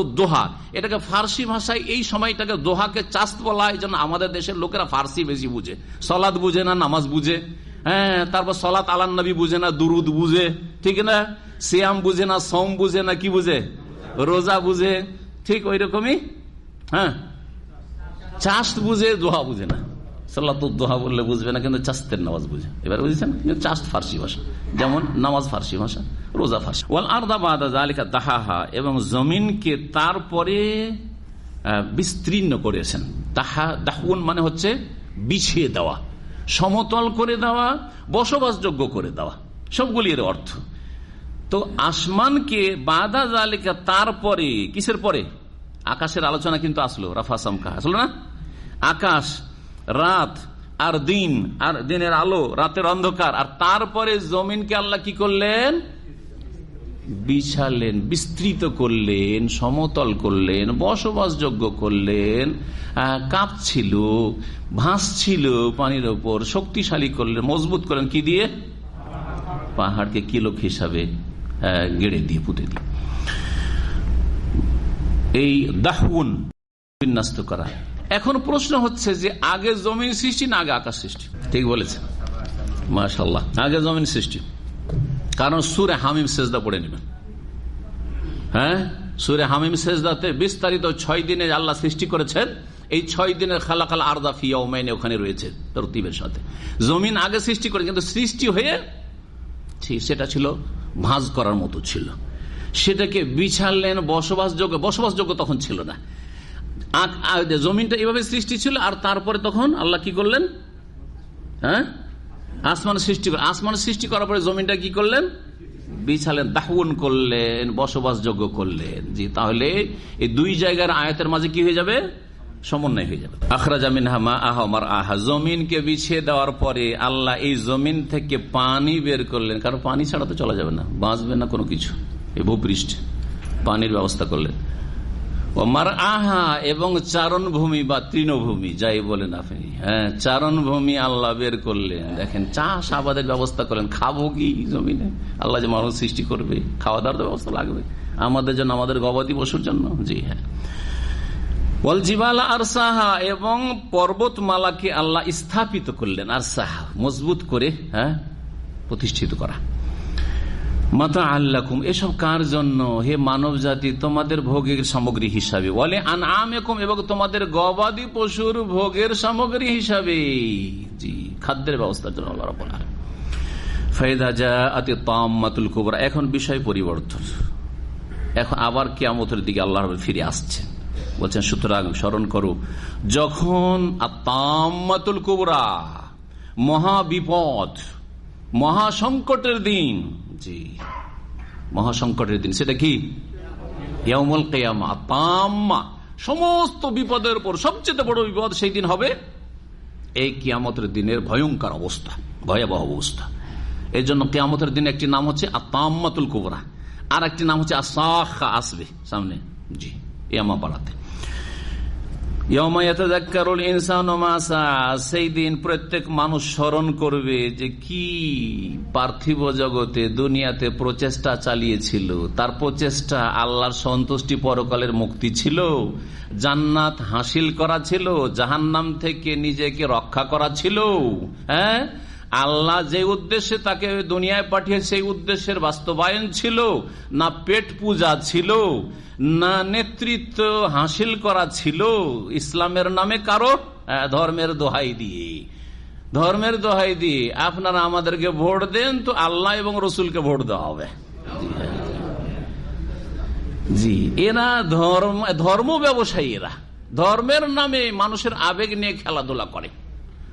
দোহা। এটাকে ফার্সি ভাষায় এই সময়টাকে দোহাকে চাস্ত বলা হয় যেন আমাদের দেশের লোকেরা ফার্সি বেশি বুঝে। সলাদ বুঝে না, নামাজ বুঝে। হ্যাঁ তারপর সলাত আলান নবী বুঝে না, দুরুদ বুঝে। ঠিক না? সিয়াম বুঝে না সোম বুঝে না, কি বুঝে? রোজা বুঝে। ঠিক ওই রকমই? হ্যাঁ। চাষ বুঝে, দোহা বুঝে না। দোহা বললে বুঝবে না, কিন্তু চাস্তের নামাজ বুঝে। এবার বুঝেছেন? চাস্ত ফার্সি ভাষা। যেমন নামাজ ফার্সি ভাষা, রোজা ফার্সি। ওয়াল আর্দা দাহাহা, এবং জমিনকে তারপরে বিস্তীর্ণ করেছেন। তাহা দাহুন মানে হচ্ছে বিছিয়ে দেওয়া, সমতল করে দেওয়া, বসবাসযোগ্য করে দেওয়া। সবগুলি এর অর্থ। তো আসমানকে বাদা জালিকা তারপরে, কিসের পরে? আকাশের আলোচনা কিন্তু আসলো রাফাসামকা আসলো না? আকাশ রাত আর দিন, আর দিনের আলো, রাতের অন্ধকার। আর তারপরে জমিনকে আল্লাহ কি করলেন? বিছালেন বিস্তৃত করলেন, সমতল করলেন, বসবাসযোগ্য করলেন কাঁপছিল, ভাসছিল পানির ওপর, শক্তিশালী করলেন, মজবুত করলেন, কি দিয়ে? পাহাড়কে কিলোক হিসাবে গেড়ে দিয়ে, পুঁতে দিয়ে। এই দাহুন বিন্যস্ত করা। এখন প্রশ্ন হচ্ছে যে আগে জমিন সৃষ্টি না আগে আকাশ সৃষ্টি? ঠিক বলেছে মাশাল্লাহ আগে জমিন সৃষ্টি। কারণ সুরে হামিম সেজদা পড়ে নেবেন। হ্যাঁ? সুরে হামিম সেজদাতে বিস্তারিত ছয় দিনে আল্লাহ সৃষ্টি করেছেন। এই ছয় দিনের খালাকাল আর্দা ফিয়া ওমাইনে ওখানে রয়েছে তরতিবের সাথে। জমিন আগে সৃষ্টি করে, কিন্তু সৃষ্টি হয়ে সেটা ছিল ভাঁজ করার মতো ছিল। সেটাকে বিছালেন বসবাসযোগ্য বসবাসযোগ্য তখন ছিল না। জমিনটা এভাবে সৃষ্টি ছিল, আর তারপরে তখন আল্লাহ কি করলেন? হ্যাঁ? আসমান সৃষ্টি আসমান সৃষ্টি করার পরে জমিনটা কি করলেন? বিছালেন, দাহুন করলেন, বসবাসযোগ্য করলেন। জি, তাহলে এই দুই জায়গার আয়তের মাঝে কি হয়ে যাবে? সমন্বয় হয়ে যাবে। আখরা জামিন হামা আহমার আহা। জমিনকে বিছিয়ে দেওয়ার পরে আল্লাহ এই জমিন থেকে পানি বের করলেন। কারণ পানি ছাড়া তো চলা যাবে না, বাঁচবে না কোনো কিছু। এই ভূপৃষ্ঠ পানির ব্যবস্থা করলেন। মার আহা এবং চারণ ভূমি বা তৃণভূমি, যাই বলেন আপনি। হ্যাঁ চারণ ভূমি আল্লাহ বের করলেন। দেখেন, চাষ আবাদের ব্যবস্থা করলেন। খাব কি জমিনে? আল্লাহ যে মানুষ সৃষ্টি করবে, খাওয়া দাওয়ার ব্যবস্থা লাগবে। আমাদের জন্য, আমাদের গবাদি পশুর জন্য? জি হ্যাঁ। বল জিবালা আর সাহা এবং পর্বতমালাকে আল্লাহ স্থাপিত করলেন আর সাহা মজবুত করে হ্যাঁ প্রতিষ্ঠিত করা। মাতা আল্লাকুম এসব কার জন্য? হে মানব জাতি তোমাদের ভোগের সামগ্রী হিসাবে। বলে আন আমেকুম এবং তোমাদের গবাদি পশুর ভোগের সামগ্রী হিসাবে। জি, খাদ্যের ব্যবস্থার জন্য এখন বিষয় পরিবর্তন। এখন আবার কিয়ামতের দিকে আল্লাহ ফিরে আসছে বলছেন, সুতরাং স্মরণ করো, যখন আতাম্মাতুল কুবরা মহা বিপদ, মহা সংকটের দিন জি। মহা সংকটের দিন, সেটা কি? ইয়ামুল কেয়ামা, তাম্মা, সমস্ত বিপদের উপর সবচেয়ে বড় বিপদ সেই দিন হবে এই কিয়ামতের দিনের ভয়ঙ্কর অবস্থা, ভয়াবহ অবস্থা। এই জন্য কেয়ামতের দিন একটি নাম হচ্ছে আতাম্মাতুল কুবরা আর একটি নাম হচ্ছে আসবে, সামনে। জি, ইয়ামা পাড়াতে। সেই দিন প্রত্যেক মানুষ স্মরণ করবে যে কি পার্থিব জগতে, দুনিয়াতে প্রচেষ্টা চালিয়েছিল। তার প্রচেষ্টা আল্লাহর সন্তুষ্টি পরকালের মুক্তি ছিল। জান্নাত হাসিল করা ছিল, জাহান্নাম থেকে নিজেকে রক্ষা করা ছিল। হ্যাঁ? আল্লাহ যে উদ্দেশ্যে তাকে দুনিয়ায় পাঠিয়ে সেই উদ্দেশ্যের বাস্তবায়ন ছিল, না পেট পূজা ছিল, না নেতৃত্ব হাসিল করা ছিল, ইসলামের নামে কারও ধর্মের দোহাই দিয়ে। ধর্মের দোহাই দিয়ে আপনারা আমাদেরকে ভোট দেন তো আল্লাহ এবং রসুলকে ভোট দেওয়া হবে। জি, এরা ধর্ম ধর্ম ব্যবসায়ী এরা ধর্মের নামে মানুষের আবেগ নিয়ে খেলাধুলা করে।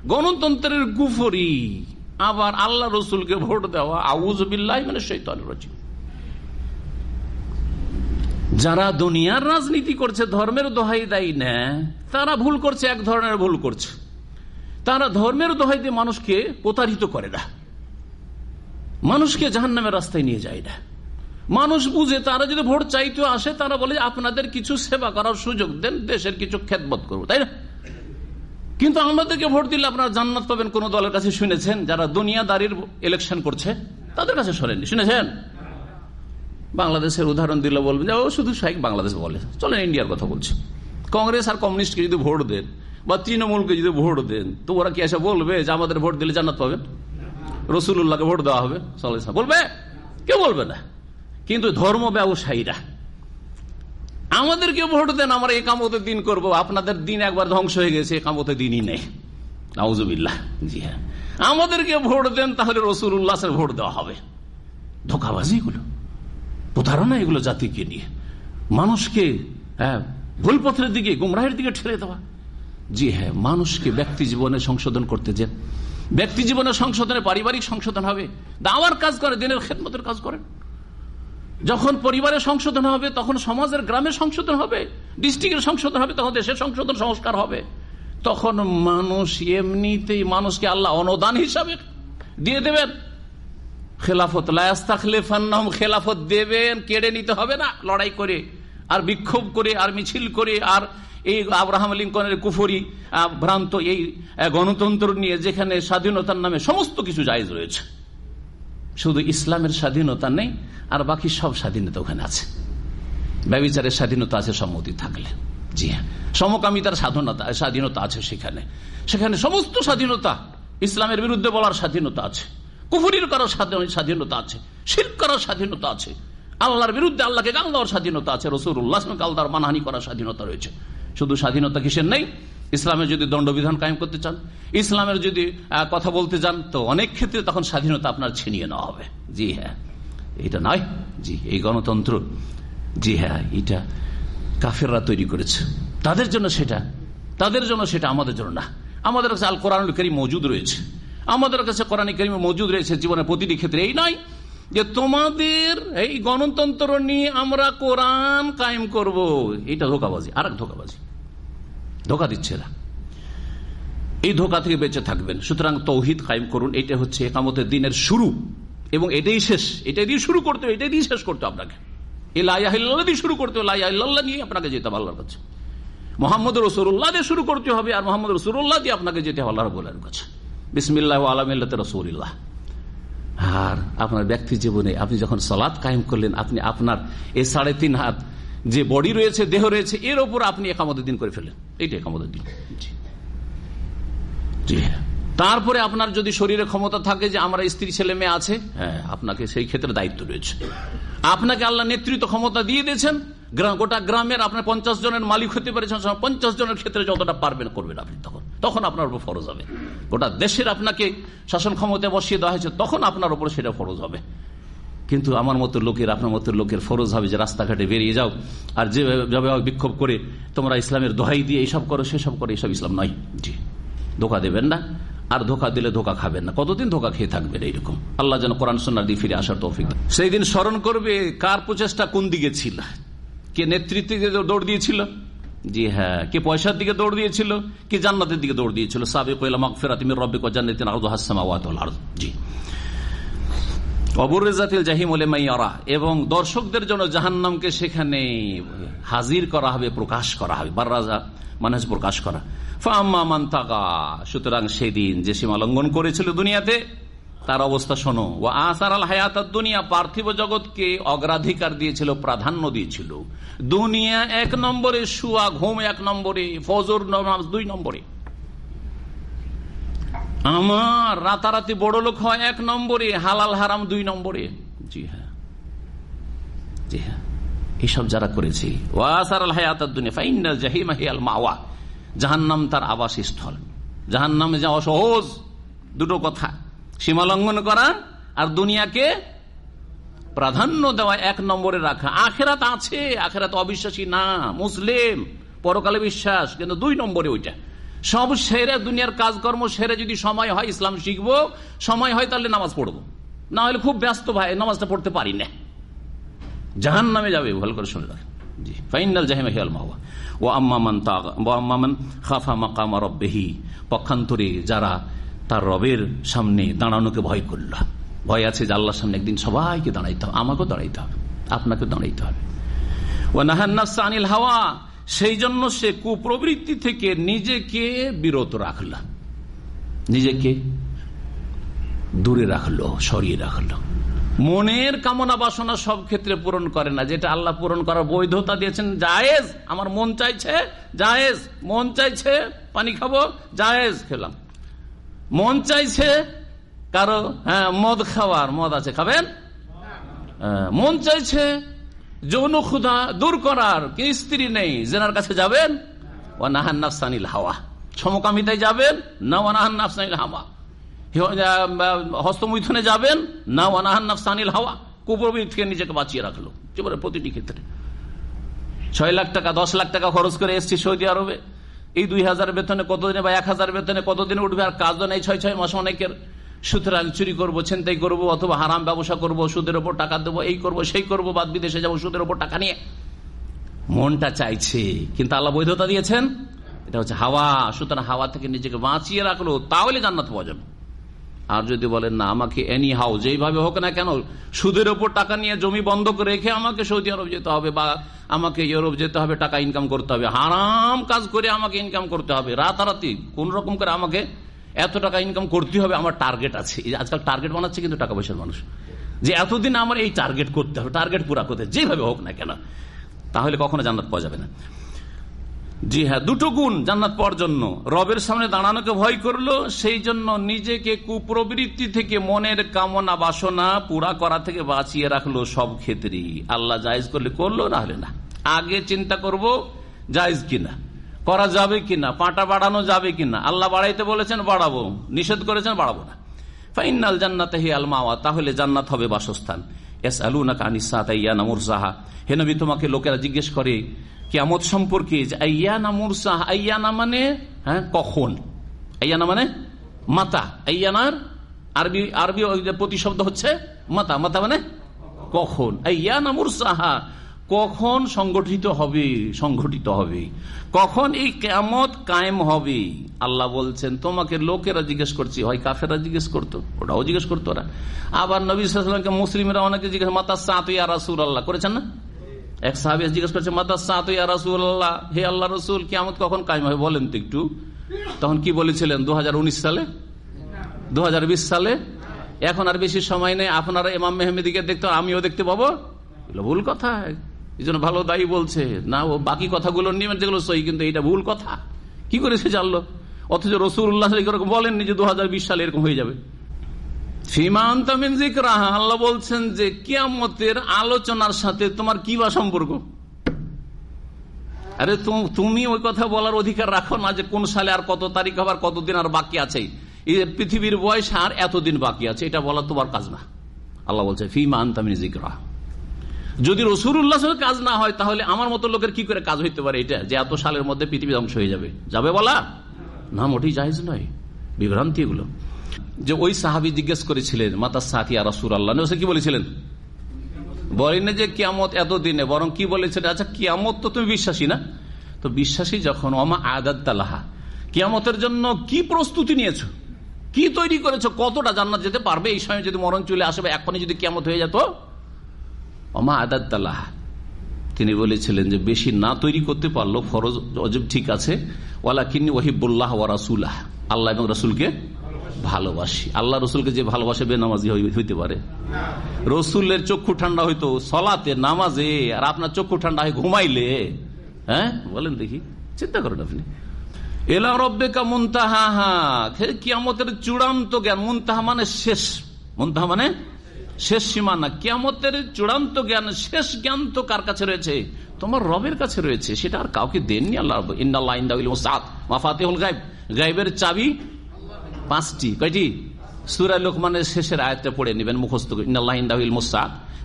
গণতন্ত্রের গুফরি। আবার আল্লাহ রসুলকে ভোট দেওয়া। আউজ বিল্লাহ মানে শৈতান রচিত যারা দুনিয়ার রাজনীতি করছে, ধর্মের দোহাই দেয় না। তারা ভুল করছে, এক ধরনের ভুল করছে। তারা ধর্মের দোহাই দিয়ে মানুষকে প্রতারিত করে না। মানুষকে জাহান নামের রাস্তায় নিয়ে যায় না। মানুষ বুঝে, তারা যদি ভোট চাইতে আসে, তারা বলে, আপনাদের কিছু সেবা করার সুযোগ দেন, দেশের কিছু খেদমত করব, তাই না? কিন্তু আমাদেরকে ভোট দিলে আপনারা জান্নাত পাবেন কোন দলের কাছে শুনেছেন? যারা দুনিয়াদারির ইলেকশন করছে, তাদের কাছে শোনেননি শুনেছেন? বাংলাদেশের উদাহরণ দিলে বলবেন ও শুধু শাহিক বাংলাদেশ বলে। চলেন ইন্ডিয়ার কথা বলছে। কংগ্রেস আর কমিউনিস্টকে যদি ভোট দেন, বা তৃণমূলকে যদি ভোট দেন, তো ওরা কি এসে বলবে যে, আমাদের ভোট দিলে জান্নাত পাবেন? রসুল্লাহকে ভোট দেওয়া হবে বলবে? কেউ বলবে না। কিন্তু ধর্ম ব্যবসায়ীরা আমাদেরকে ভোট দেন, আমরা একামতের দিন করব। আপনাদের দিন একবার ধ্বংস হয়ে গেছে একামতের দিনই নেই। নাউজুবিল্লাহ। জি হ্যাঁ। আমাদেরকে ভোট দেন, তাহলে রসুল উল্লাসের ভোট দেওয়া হবে। ধোকাবাজি এগুলো। প্রতারণা এগুলো জাতিকে নিয়ে। মানুষকে হ্যাঁ ভুল পথের দিকে, গুমরাহের দিকে ঠেলে দেওয়া। জি হ্যাঁ মানুষকে ব্যক্তি জীবনে সংশোধন করতে যে ব্যক্তি জীবনে সংশোধনে, পারিবারিক সংশোধন হবে। দাওয়ার কাজ করে, দিনের খেদমতের কাজ করেন। যখন পরিবারের সংশোধন হবে, তখন সমাজের গ্রামের সংশোধন হবে, ডিস্ট্রিক্টের সংশোধন হবে, তখন দেশের সংশোধন সংস্কার হবে। তখন মানুষ এমনিতেই মানুষকে আল্লাহ অনুদান হিসাবে দিয়ে দেবেন। খেলাফত লায়াস্তাখলেফান্নাহম খেলাফত দেবেন, কেড়ে নিতে হবে না, লড়াই করে, আর বিক্ষোভ করে, আর মিছিল করে, আর এই আব্রাহাম লিঙ্কনের কুফরি ভ্রান্ত এই গণতন্ত্র নিয়ে যেখানে স্বাধীনতার নামে সমস্ত কিছু জায়জ রয়েছে। শুধু ইসলামের স্বাধীনতা নেই, আর বাকি সব স্বাধীনতা ওখানে আছে। ব্যবচারের স্বাধীনতা আছে সম্মতি থাকলে। জি হ্যাঁ। সমকামিতার স্বাধীনতা স্বাধীনতা আছে সেখানে। সেখানে সমস্ত স্বাধীনতা, ইসলামের বিরুদ্ধে বলার স্বাধীনতা আছে। কুফুরির করার স্বাধীনতা আছে। শিল্প করার স্বাধীনতা আছে। আল্লাহর বিরুদ্ধে আল্লাহকে গাল দেওয়ার স্বাধীনতা আছে। রসুর উল্লাহ গালদার মানহানি করার স্বাধীনতা রয়েছে। শুধু স্বাধীনতা কিসের নেই? ইসলামের যদি দণ্ডবিধান কায়েম করতে চান, ইসলামের যদি কথা বলতে চান তো অনেক ক্ষেত্রে তখন স্বাধীনতা আপনার ছিনিয়ে নেওয়া হবে। জি হ্যাঁ। এটা নয়। জি, এই গণতন্ত্র, জি হ্যাঁ এটা কাফেররা তৈরি করেছে। তাদের জন্য সেটা, তাদের জন্য সেটা আমাদের জন্য না। আমাদের কাছে আল কোরআন করিম মজুদ রয়েছে। আমাদের কাছে কোরআন করিম মজুদ রয়েছে জীবনের প্রতিটি ক্ষেত্রে। এই নয় যে তোমাদের এই গণতন্ত্র নিয়ে আমরা কোরআন কায়েম করব। এটা ধোকাবাজি আর এক ধোকাবাজি। ধোকা দিচ্ছে এরা। এই ধোকা থেকে বেঁচে থাকবেন। সুতরাং তৌহিদ কায়েম করুন এটা হচ্ছে একামতের দিনের শুরু। এবং এটাই শেষ। এটাই দিয়ে শুরু করতে এটাই দিয়ে শেষ করতে আপনাকে। এই লাইয়াহিল্লাহ দিয়ে শুরু করতে হবে লাইয়াহিল্লাহ নিয়ে আপনাকে যেতে হবে আল্লাহর কাছে। মোহাম্মদ রসুল্লাহ দিয়ে শুরু করতে হবে আর মোহাম্মদ রসুল্লাহ দিয়ে আপনাকে যেতে হবে আল্লাহ রবুল্লাহর কাছে। বিসমিল্লাহ আলমিল্লা রসুল্লাহ আর আপনার ব্যক্তি জীবনে আপনি যখন সলাদ কায়েম করলেন, আপনি আপনার এই সাড়ে তিন হাত যে বডি রয়েছে, দেহ রয়েছে, এর ওপর আপনি একামতের দিন করে ফেলেন এইটা একামতের হ্যাঁ। তারপরে আপনার যদি শরীরে ক্ষমতা থাকে যে আমার স্ত্রী ছেলে মেয়ে আছে হ্যাঁ আপনাকে সেই ক্ষেত্রে দায়িত্ব রয়েছে। আপনাকে আল্লাহ নেতৃত্ব ক্ষমতা দিয়ে দিয়েছেন। গোটা গ্রামের আপনার পঞ্চাশ জনের মালিক হতে পেরেছেন পঞ্চাশ জনের ক্ষেত্রে যতটা পারবেন করবেন আপনি তখন। তখন আপনার উপর ফরজ হবে। গোটা দেশের আপনাকে শাসন ক্ষমতায় বসিয়ে দেওয়া হয়েছে, তখন আপনার উপর সেটা ফরজ হবে। কিন্তু আমার মতো লোকের আপনার মতো লোকের ফরজ হবে যে রাস্তাঘাটে বেরিয়ে যাও। আর যেভাবে বিক্ষোভ করে তোমরা ইসলামের দোহাই দিয়ে এইসব করো সেসব করো এইসব ইসলাম নয়। জি। ধোকা দেবেন না। আর ধোকা দিলে ধোকা খাবেন না। কতদিন ধোকা খেয়ে থাকবেন এইরকম? আল্লাহ যেন কোরআন সন্ন্যার দিয়ে ফিরে আসার তৌফিক সেই দিন স্মরণ করবে কার প্রচেষ্টা কোন দিকে ছিল? কে নেতৃত্বে দৌড় দিয়েছিল? জি হ্যাঁ। কে পয়সার দিকে দৌড় দিয়েছিল? কি জান্নাতের দিকে দৌড় দিয়েছিল? সাবেক জান্নাতিন আরদু। হাসামাওয়াত জি। এবং দর্শকদের জন্য জাহান্নামকে সেখানে হাজির করা হবে, প্রকাশ করা হবে, বাররাজা মানে প্রকাশ করা। ফাম্মান তাকা সুতরাং সেদিন যে সীমা লঙ্ঘন করেছিল দুনিয়াতে, তার অবস্থা শোনো। ও আসার আল হায়াত দুনিয়া পার্থিব জগৎকে অগ্রাধিকার দিয়েছিল, প্রাধান্য দিয়েছিল। দুনিয়া এক নম্বরে শুয়া ঘুম এক নম্বরে, ফজর দুই নম্বরে। আমার রাতারাতি বড় লোক হয় এক নম্বরে, হালাল হারাম দুই নম্বরে। জি হ্যাঁ। জি হ্যাঁ। এইসব যারা করেছে জাহান্নাম তার আবাসস্থল। জাহান্নামে যাওয়া সহজ দুটো কথা। সীমা লঙ্ঘন করা আর দুনিয়াকে প্রাধান্য দেওয়া এক নম্বরে রাখা। আখেরাত আছে, আখেরাত অবিশ্বাসী না, মুসলিম, পরকালে বিশ্বাস, কিন্তু দুই নম্বরে ওইটা। সব সেরে দুনিয়ার কাজকর্ম সেরে যদি সময় হয় ইসলাম শিখব, সময় হয় তাহলে নামাজ পড়ব। না হলে খুব ব্যস্ত ভাই, নামাজটা পড়তে পারি না। জাহান নামে যাবে, ভালো করে শুনে জি। ফাইনাল জাহিমা হিয়াল মাহবা ও আম্মামান ও আম্মামান খাফা মাকামা রব্বেহি। পক্ষান্তরে যারা তার রবের সামনে দাঁড়ানোকে ভয় করল। ভয় আছে যে সামনে একদিন সবাইকে দাঁড়াইতে হবে, আমাকেও দাঁড়াইতে হবে আপনাকে দাঁড়াইতে হবে। ও নাহান্নাস আনিল হাওয়া। সেই জন্য সে কুপ্রবৃত্তি থেকে নিজেকে বিরত রাখল। নিজেকে দূরে রাখল, সরিয়ে রাখল। মনের কামনা বাসনা সব ক্ষেত্রে পূরণ করে না, যেটা আল্লাহ পূরণ করার বৈধতা দিয়েছেন। জায়েজ, আমার মন চাইছে, জায়েজ, মন চাইছে, পানি খাব, জায়েজ খেলাম। মন চাইছে কারও হ্যাঁ মদ খাওয়ার, মদ আছে, খাবেন? মন চাইছে যৌন ক্ষুধা দূর করার স্ত্রী নেই। জেনার কাছে যাবেন? ও নাহান নাফসানিল হাওয়া। সমকামিতায় যাবেন? না ও নাহান হাওয়া। হস্তমৈথনে যাবেন? না ও নাহান নাফসানিল হাওয়া। কুপ্রবৃত্তি থেকে নিজেকে বাঁচিয়ে রাখল। জীবনের প্রতিটি ক্ষেত্রে। ছয় লাখ টাকা, দশ লাখ টাকা খরচ করে এসছি সৌদি আরবে। এই দুই হাজার বেতনে কতদিনে বা এক হাজার বেতনে কতদিনে উঠবে আর কাজও নেই ছয় ছয় মাস অনেকের। সুতরাং চুরি করব, ছিনতাই করব, অথবা হারাম ব্যবসা করব, সুদের ওপর টাকা দেবো, এই করব, সেই করব, বাদ বিদেশে যাব, সুদের ওপর টাকা নিয়ে। মনটা চাইছে, কিন্তু আল্লাহ বৈধতা দিয়েছেন? এটা হচ্ছে হাওয়া। সুতরাং হাওয়া থেকে নিজেকে বাঁচিয়ে রাখল, তাহলে জান্নাত পাওয়া যাবে। আর যদি বলেন, না, আমাকে এনি হাউ যেইভাবে হোক না কেন, সুদের ওপর টাকা নিয়ে জমি বন্ধ করে রেখে আমাকে সৌদি আরব যেতে হবে বা আমাকে ইউরোপ যেতে হবে, টাকা ইনকাম করতে হবে। হারাম কাজ করে আমাকে ইনকাম করতে হবে। রাতারাতি, কোন রকম করে আমাকে এত টাকা ইনকাম করতে হবে, আমার টার্গেট আছে। আজকাল টার্গেট বানাচ্ছে কিন্তু টাকা পয়সার মানুষ। যে এতদিন আমার এই টার্গেট করতে হবে টার্গেট পুরা করতে যেভাবে হোক না কেন, তাহলে কখনো জান্নাত পাওয়া যাবে না। জি হ্যাঁ দুটো গুণ জান্নাত পাওয়ার জন্য। রবের সামনে দাঁড়ানোকে ভয় করল, সেই জন্য নিজেকে কুপ্রবৃত্তি থেকে মনের কামনা বাসনা পুরা করা থেকে বাঁচিয়ে রাখল সব ক্ষেত্রেই। আল্লাহ জায়জ করলে করল, না হলে না। আগে চিন্তা করব, জায়জ কিনা। করা যাবে কিনা, পাটা বাড়ানো যাবে কিনা, আল্লাহ বাড়াইতে বলেছেন বাড়াবো, নিষেধ করেছেন বাড়াবো না। ফাইনাল জান্নাত হে আল মাওয়া, তাহলে জান্নাত হবে বাসস্থান। এস আলু না কানিসা তাইয়া নামুর সাহা হে নবী, তোমাকে লোকেরা জিজ্ঞেস করে কেমত সম্পর্কে আইয়ানা মানে হ্যাঁ কখন? আইয়ানা মানে মাতা। আরবি আরবি প্রতিশব্দ হচ্ছে মাতা। মাতা মানে কখন? কখন সংগঠিত হবে সংগঠিত হবে? কখন এই কেমত কায়েম হবে? আল্লাহ বলছেন, তোমাকে লোকেরা জিজ্ঞেস করছি, হয় কাফেরা জিজ্ঞেস করতো? ওটাও জিজ্ঞেস করতো ওরা। আবার নবী সাল্লামকে মুসলিমরা অনেকে জিজ্ঞেস মাতা সাত রাসুল আল্লাহ করেছেন না? এক সাহাবিয়া জিজ্ঞেস করছে, মাতা সাত রাসুল্লাহ হে আল্লাহ রসুল কেমত কখন কায়েম হবে? বলেন তো একটু। তখন কি বলেছিলেন দু হাজার উনিশ সালে? দু হাজার বিশ সালে? এখন আর বেশি সময় নেই, আপনারা এমাম মেহমেদিকে দেখতে, আমিও দেখতে পাবো? ভুল কথা। এই জন্য ভালো দায়ী বলছে, না, ও বাকি কথাগুলো নিয়ে যেগুলো সই কিন্তু এটা ভুল কথা। কি করে সে জানলো? অথচ রসুল্লাহ এরকম বলেননি যে দু সালে এরকম হয়ে যাবে। জিকরাহা আল্লাহ বলছেন যে কিয়ামতের আলোচনার সাথে তোমার কি বা সম্পর্ক? আরে তুমি ওই কথা বলার অধিকার রাখো না যে কোন সালে আর কত তারিখ আবার কতদিন আর বাকি আছে। পৃথিবীর বয়স আর এতদিন বাকি আছে, এটা বলা তোমার কাজ না। আল্লাহ বলছে ফিমা আন্তামিন জিকরা যদি রসুল্লাহ কাজ না হয়, তাহলে আমার মতো লোকের কি করে কাজ হইতে পারে এটা? যে এত সালের মধ্যে পৃথিবী ধ্বংস হয়ে যাবে। যাবে বলা? না, মোটেই জাহেজ নয়। বিভ্রান্তি এগুলো। যে ওই সাহাবি জিজ্ঞেস করেছিলেন, মাতা সাথিয়া রসুর আল্লাহ কি বলেছিলেন? বলেন যে কিয়ামত এতদিনে, বরং কি বলেছেন? আচ্ছা কিয়ামত তো তুমি বিশ্বাসী না? তো বিশ্বাসী যখন অমা আদাত তালাহা কিয়ামতের জন্য কি প্রস্তুতি নিয়েছো? কি তৈরি করেছ? কতটা জান্নাত যেতে পারবে? এই সময় যদি মরণ চলে আসবে এখনই যদি কিয়ামত হয়ে যেত অমা আদাত তিনি বলেছিলেন যে, বেশি না তৈরি করতে পারল ফরজ অজব ঠিক আছে। ওয়ালা কিনি ওহিবুল্লাহ ওয়া রাসুল্লাহ আল্লাহ এবং রসুলকে ভালোবাসি। আল্লাহ রসুলকে যে ভালোবাসে বেনামাজি হইতে পারে। রসুলের চক্ষু ঠান্ডা হইতো, সলাতে, নামাজে, আর আপনার চক্ষু ঠান্ডা হয় ঘুমাইলে। হ্যাঁ? বলেন দেখি। চিন্তা করেন আপনি। এলা রব্বেকা মুন্তাহা। হা কিয়ামতের চূড়ান্ত জ্ঞান। মুন্তাহা মানে শেষ। মুন্তাহা মানে শেষ সীমানা কিয়ামতের চূড়ান্ত জ্ঞান, শেষ জ্ঞান তো কার কাছে রয়েছে? তোমার রবের কাছে রয়েছে, সেটা আর কাউকে দেননি আল্লাহ ইন্দাল্লাহ মাফাতে গাইবের চাবি পাঁচটি, কয়টি? সুরা লোকমানের শেষের আয়তে পড়ে নেবেন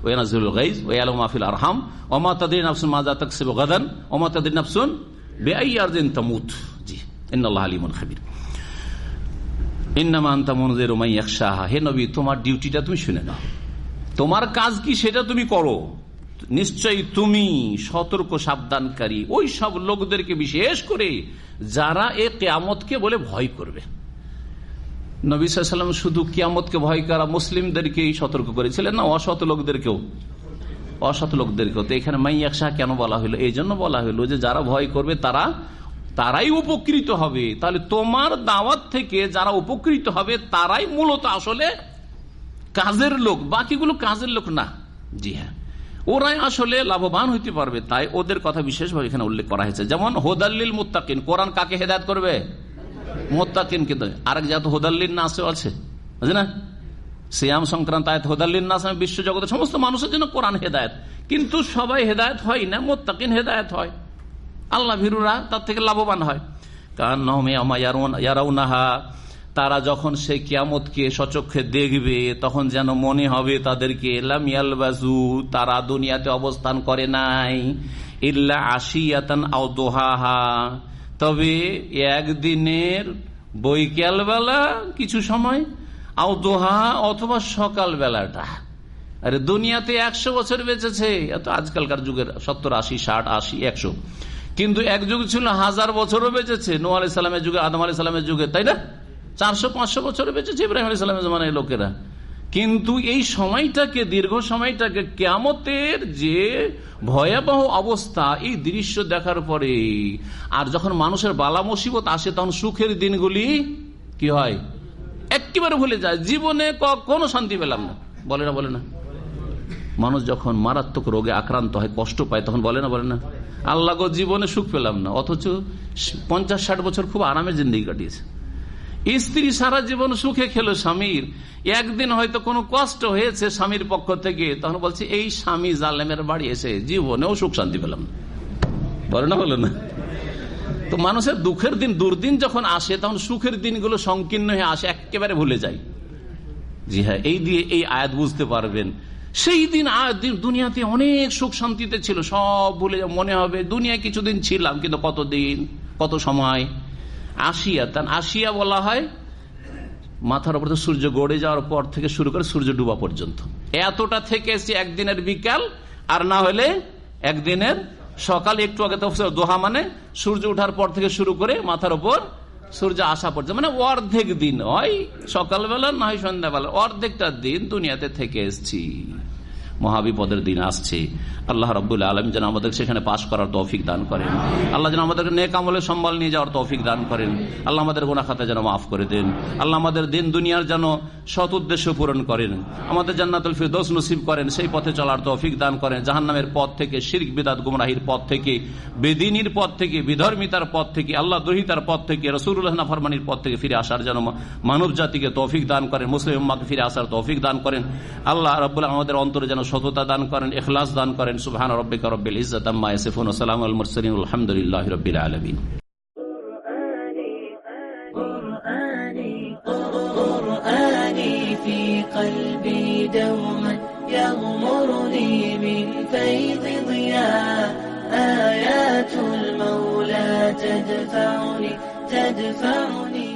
ওয়ালাম মাহফিল আরহাম। জি আলিমুন খাবির। তোমার ডিউটিটা তুমি শুনে নাও। তোমার কাজ কি সেটা তুমি করো। নিশ্চয়ই তুমি সতর্ক, সাবধানকারী। ওই সব লোকদেরকে বিশেষ করে যারা এ কেয়ামতকে বলে ভয় করবে। নবীলাম শুধু কিয়ামতকে ভয় করা মুসলিমদেরকেই সতর্ক করেছিলেন না, অসৎ লোকদেরকেও। অসৎ লোকদেরকেও। তো এখানে মাই একশা কেন বলা হলো? এই জন্য বলা হলো যে যারা ভয় করবে তারা, তারাই উপকৃত হবে। তাহলে তোমার দাওয়াত থেকে যারা উপকৃত হবে, তারাই মূলত আসলে কাজের লোক, বাকিগুলো কাজের লোক না। জি হ্যাঁ। ওরাই আসলে লাভবান হইতে পারবে, তাই ওদের কথা বিশেষভাবে এখানে উল্লেখ করা হয়েছে। যেমন হোদাল্লিল মুত্তাকিন, কোরআন কাকে হেদায়ত করবে? মোত্তাকিন কিন্তু আরেক জাত হোদাল্লিন নাসেও আছে বুঝলি না? সিয়াম সংক্রান্ত আয়াত হোদাল্লিন নাস বিশ্ব জগতের সমস্ত মানুষের জন্য কোরআন হেদায়ত। কিন্তু সবাই হেদায়ত হয় না, মোত্তাকিন হেদায়ত হয়। আল্লাহ ভিরুরা তার থেকে লাভবান হয়। কারণ তারা যখন সেই কিয়ামতকে সচক্ষে দেখবে, তখন যেন মনে হবে তাদেরকে লামিয়ালবাজু তারা দুনিয়াতে অবস্থান করে নাই। ইল্লা আশিয়াতান আও দোহাহা। তবে একদিনের বৈকাল বেলা কিছু সময়, আও দোহা অথবা সকাল বেলাটা আরে দুনিয়াতে একশো বছর বেঁচেছে এত আজকালকার যুগের সত্তর, আশি, ষাট, আশি, একশো। কিন্তু এক যুগ ছিল হাজার বছরও বেঁচেছে নো আলি সালামের যুগে, আদম আলি সালামের যুগে, তাই না? চারশো, পাঁচশো বছরও বেঁচেছে ইব্রাহিম আলী সালামের জমানের লোকেরা। কিন্তু এই সময়টাকে, দীর্ঘ সময়টাকে কেমতের যে ভয়াবহ অবস্থা, এই দৃশ্য দেখার পরে আর যখন মানুষের বালা মুসিবত আসে, তখন সুখের দিনগুলি কি হয়? একেবারে ভুলে যায়। জীবনে কখনো শান্তি পেলাম না। বলে না বলে না। মানুষ যখন মারাত্মক রোগে আক্রান্ত হয়, কষ্ট পায়, তখন বলে না বলে না। আল্লাহ জীবনে সুখ পেলাম না। অথচ পঞ্চাশ, ষাট বছর খুব আরামে জিন্দিগি কাটিয়েছে। স্ত্রী সারা জীবন সুখে খেলো স্বামীর। একদিন হয়তো কোনো কষ্ট হয়েছে স্বামীর পক্ষ থেকে, তখন বলছে, এই স্বামী জালেমের বাড়ি এসে জীবনেও সুখ শান্তি পেলাম। বলে না বলে না? তো মানুষের দুঃখের দিন, দুর্দিন যখন আসে, তখন সুখের দিনগুলো সংকীর্ণ হয়ে আসে, একেবারে ভুলে যায়। জি হ্যাঁ এই দিয়ে এই আয়াত বুঝতে পারবেন। সেই দিন দুনিয়াতে অনেক সুখ শান্তিতে ছিল, সব ভুলে মনে হবে, দুনিয়ায় কিছুদিন ছিলাম, কিন্তু কতদিন, কত সময় আসিয়া তান আসিয়া বলা হয়, মাথার উপর সূর্য গড়ে যাওয়ার পর থেকে শুরু করে সূর্য ডুবা পর্যন্ত। এতটা থেকে এসে একদিনের বিকাল, আর না হলে একদিনের সকাল, একটু আগে দোহা মানে সূর্য উঠার পর থেকে শুরু করে মাথার উপর সূর্য আসা পর্যন্ত। মানে অর্ধেক দিন হয় সকালবেলা না হয় সন্ধ্যাবেলা, অর্ধেকটা দিন দুনিয়াতে থেকে এসছি। মহাবিপদের দিন আসছে। আল্লাহ রব্বুল আলম যেন আমাদের সেখানে পাশ করার তৌফিক দান করেন। আল্লাহ যেন আমাদেরকে নেক আমলে সম্বল নিয়ে যাওয়ার তৌফিক দান করেন। আল্লাহ আমাদের গোনা খাতে যেন মাফ করে দেন। আল্লাহ আমাদের দিন দুনিয়ার যেন সৎ উদ্দেশ্য পূরণ করেন। আমাদের জান্নাতুল ফিরদোস নসিব করেন। সেই পথে চলার তৌফিক দান করেন। জাহান্নামের পথ থেকে, শির্ক, বিদাত, গুমরাহির পথ থেকে, বেদিনীর পথ থেকে, বিধর্মিতার পথ থেকে, আল্লাহ দহিতার পথ থেকে রসুল্লাহ ফরমানির পথ থেকে ফিরে আসার যেন মানব জাতিকে তৌফিক দান করেন। মুসলিম ফিরে আসার তৌফিক দান করেন। আল্লাহ রব্বুল্লাহ আমাদের অন্তরে যেন সততা দান করেন এখলাস দান করেন সুবহান রব্বিকা রব্বিল ইজ্জাত আম্মা ইয়াসিফুন ওয়া সালামু আল মুরসালিন আলহামদুলিল্লাহি রাব্বিল আলামিন قرآني في قلبي دوما يغمرني من فيض ضياء آيات المولى تدفعني تدفعني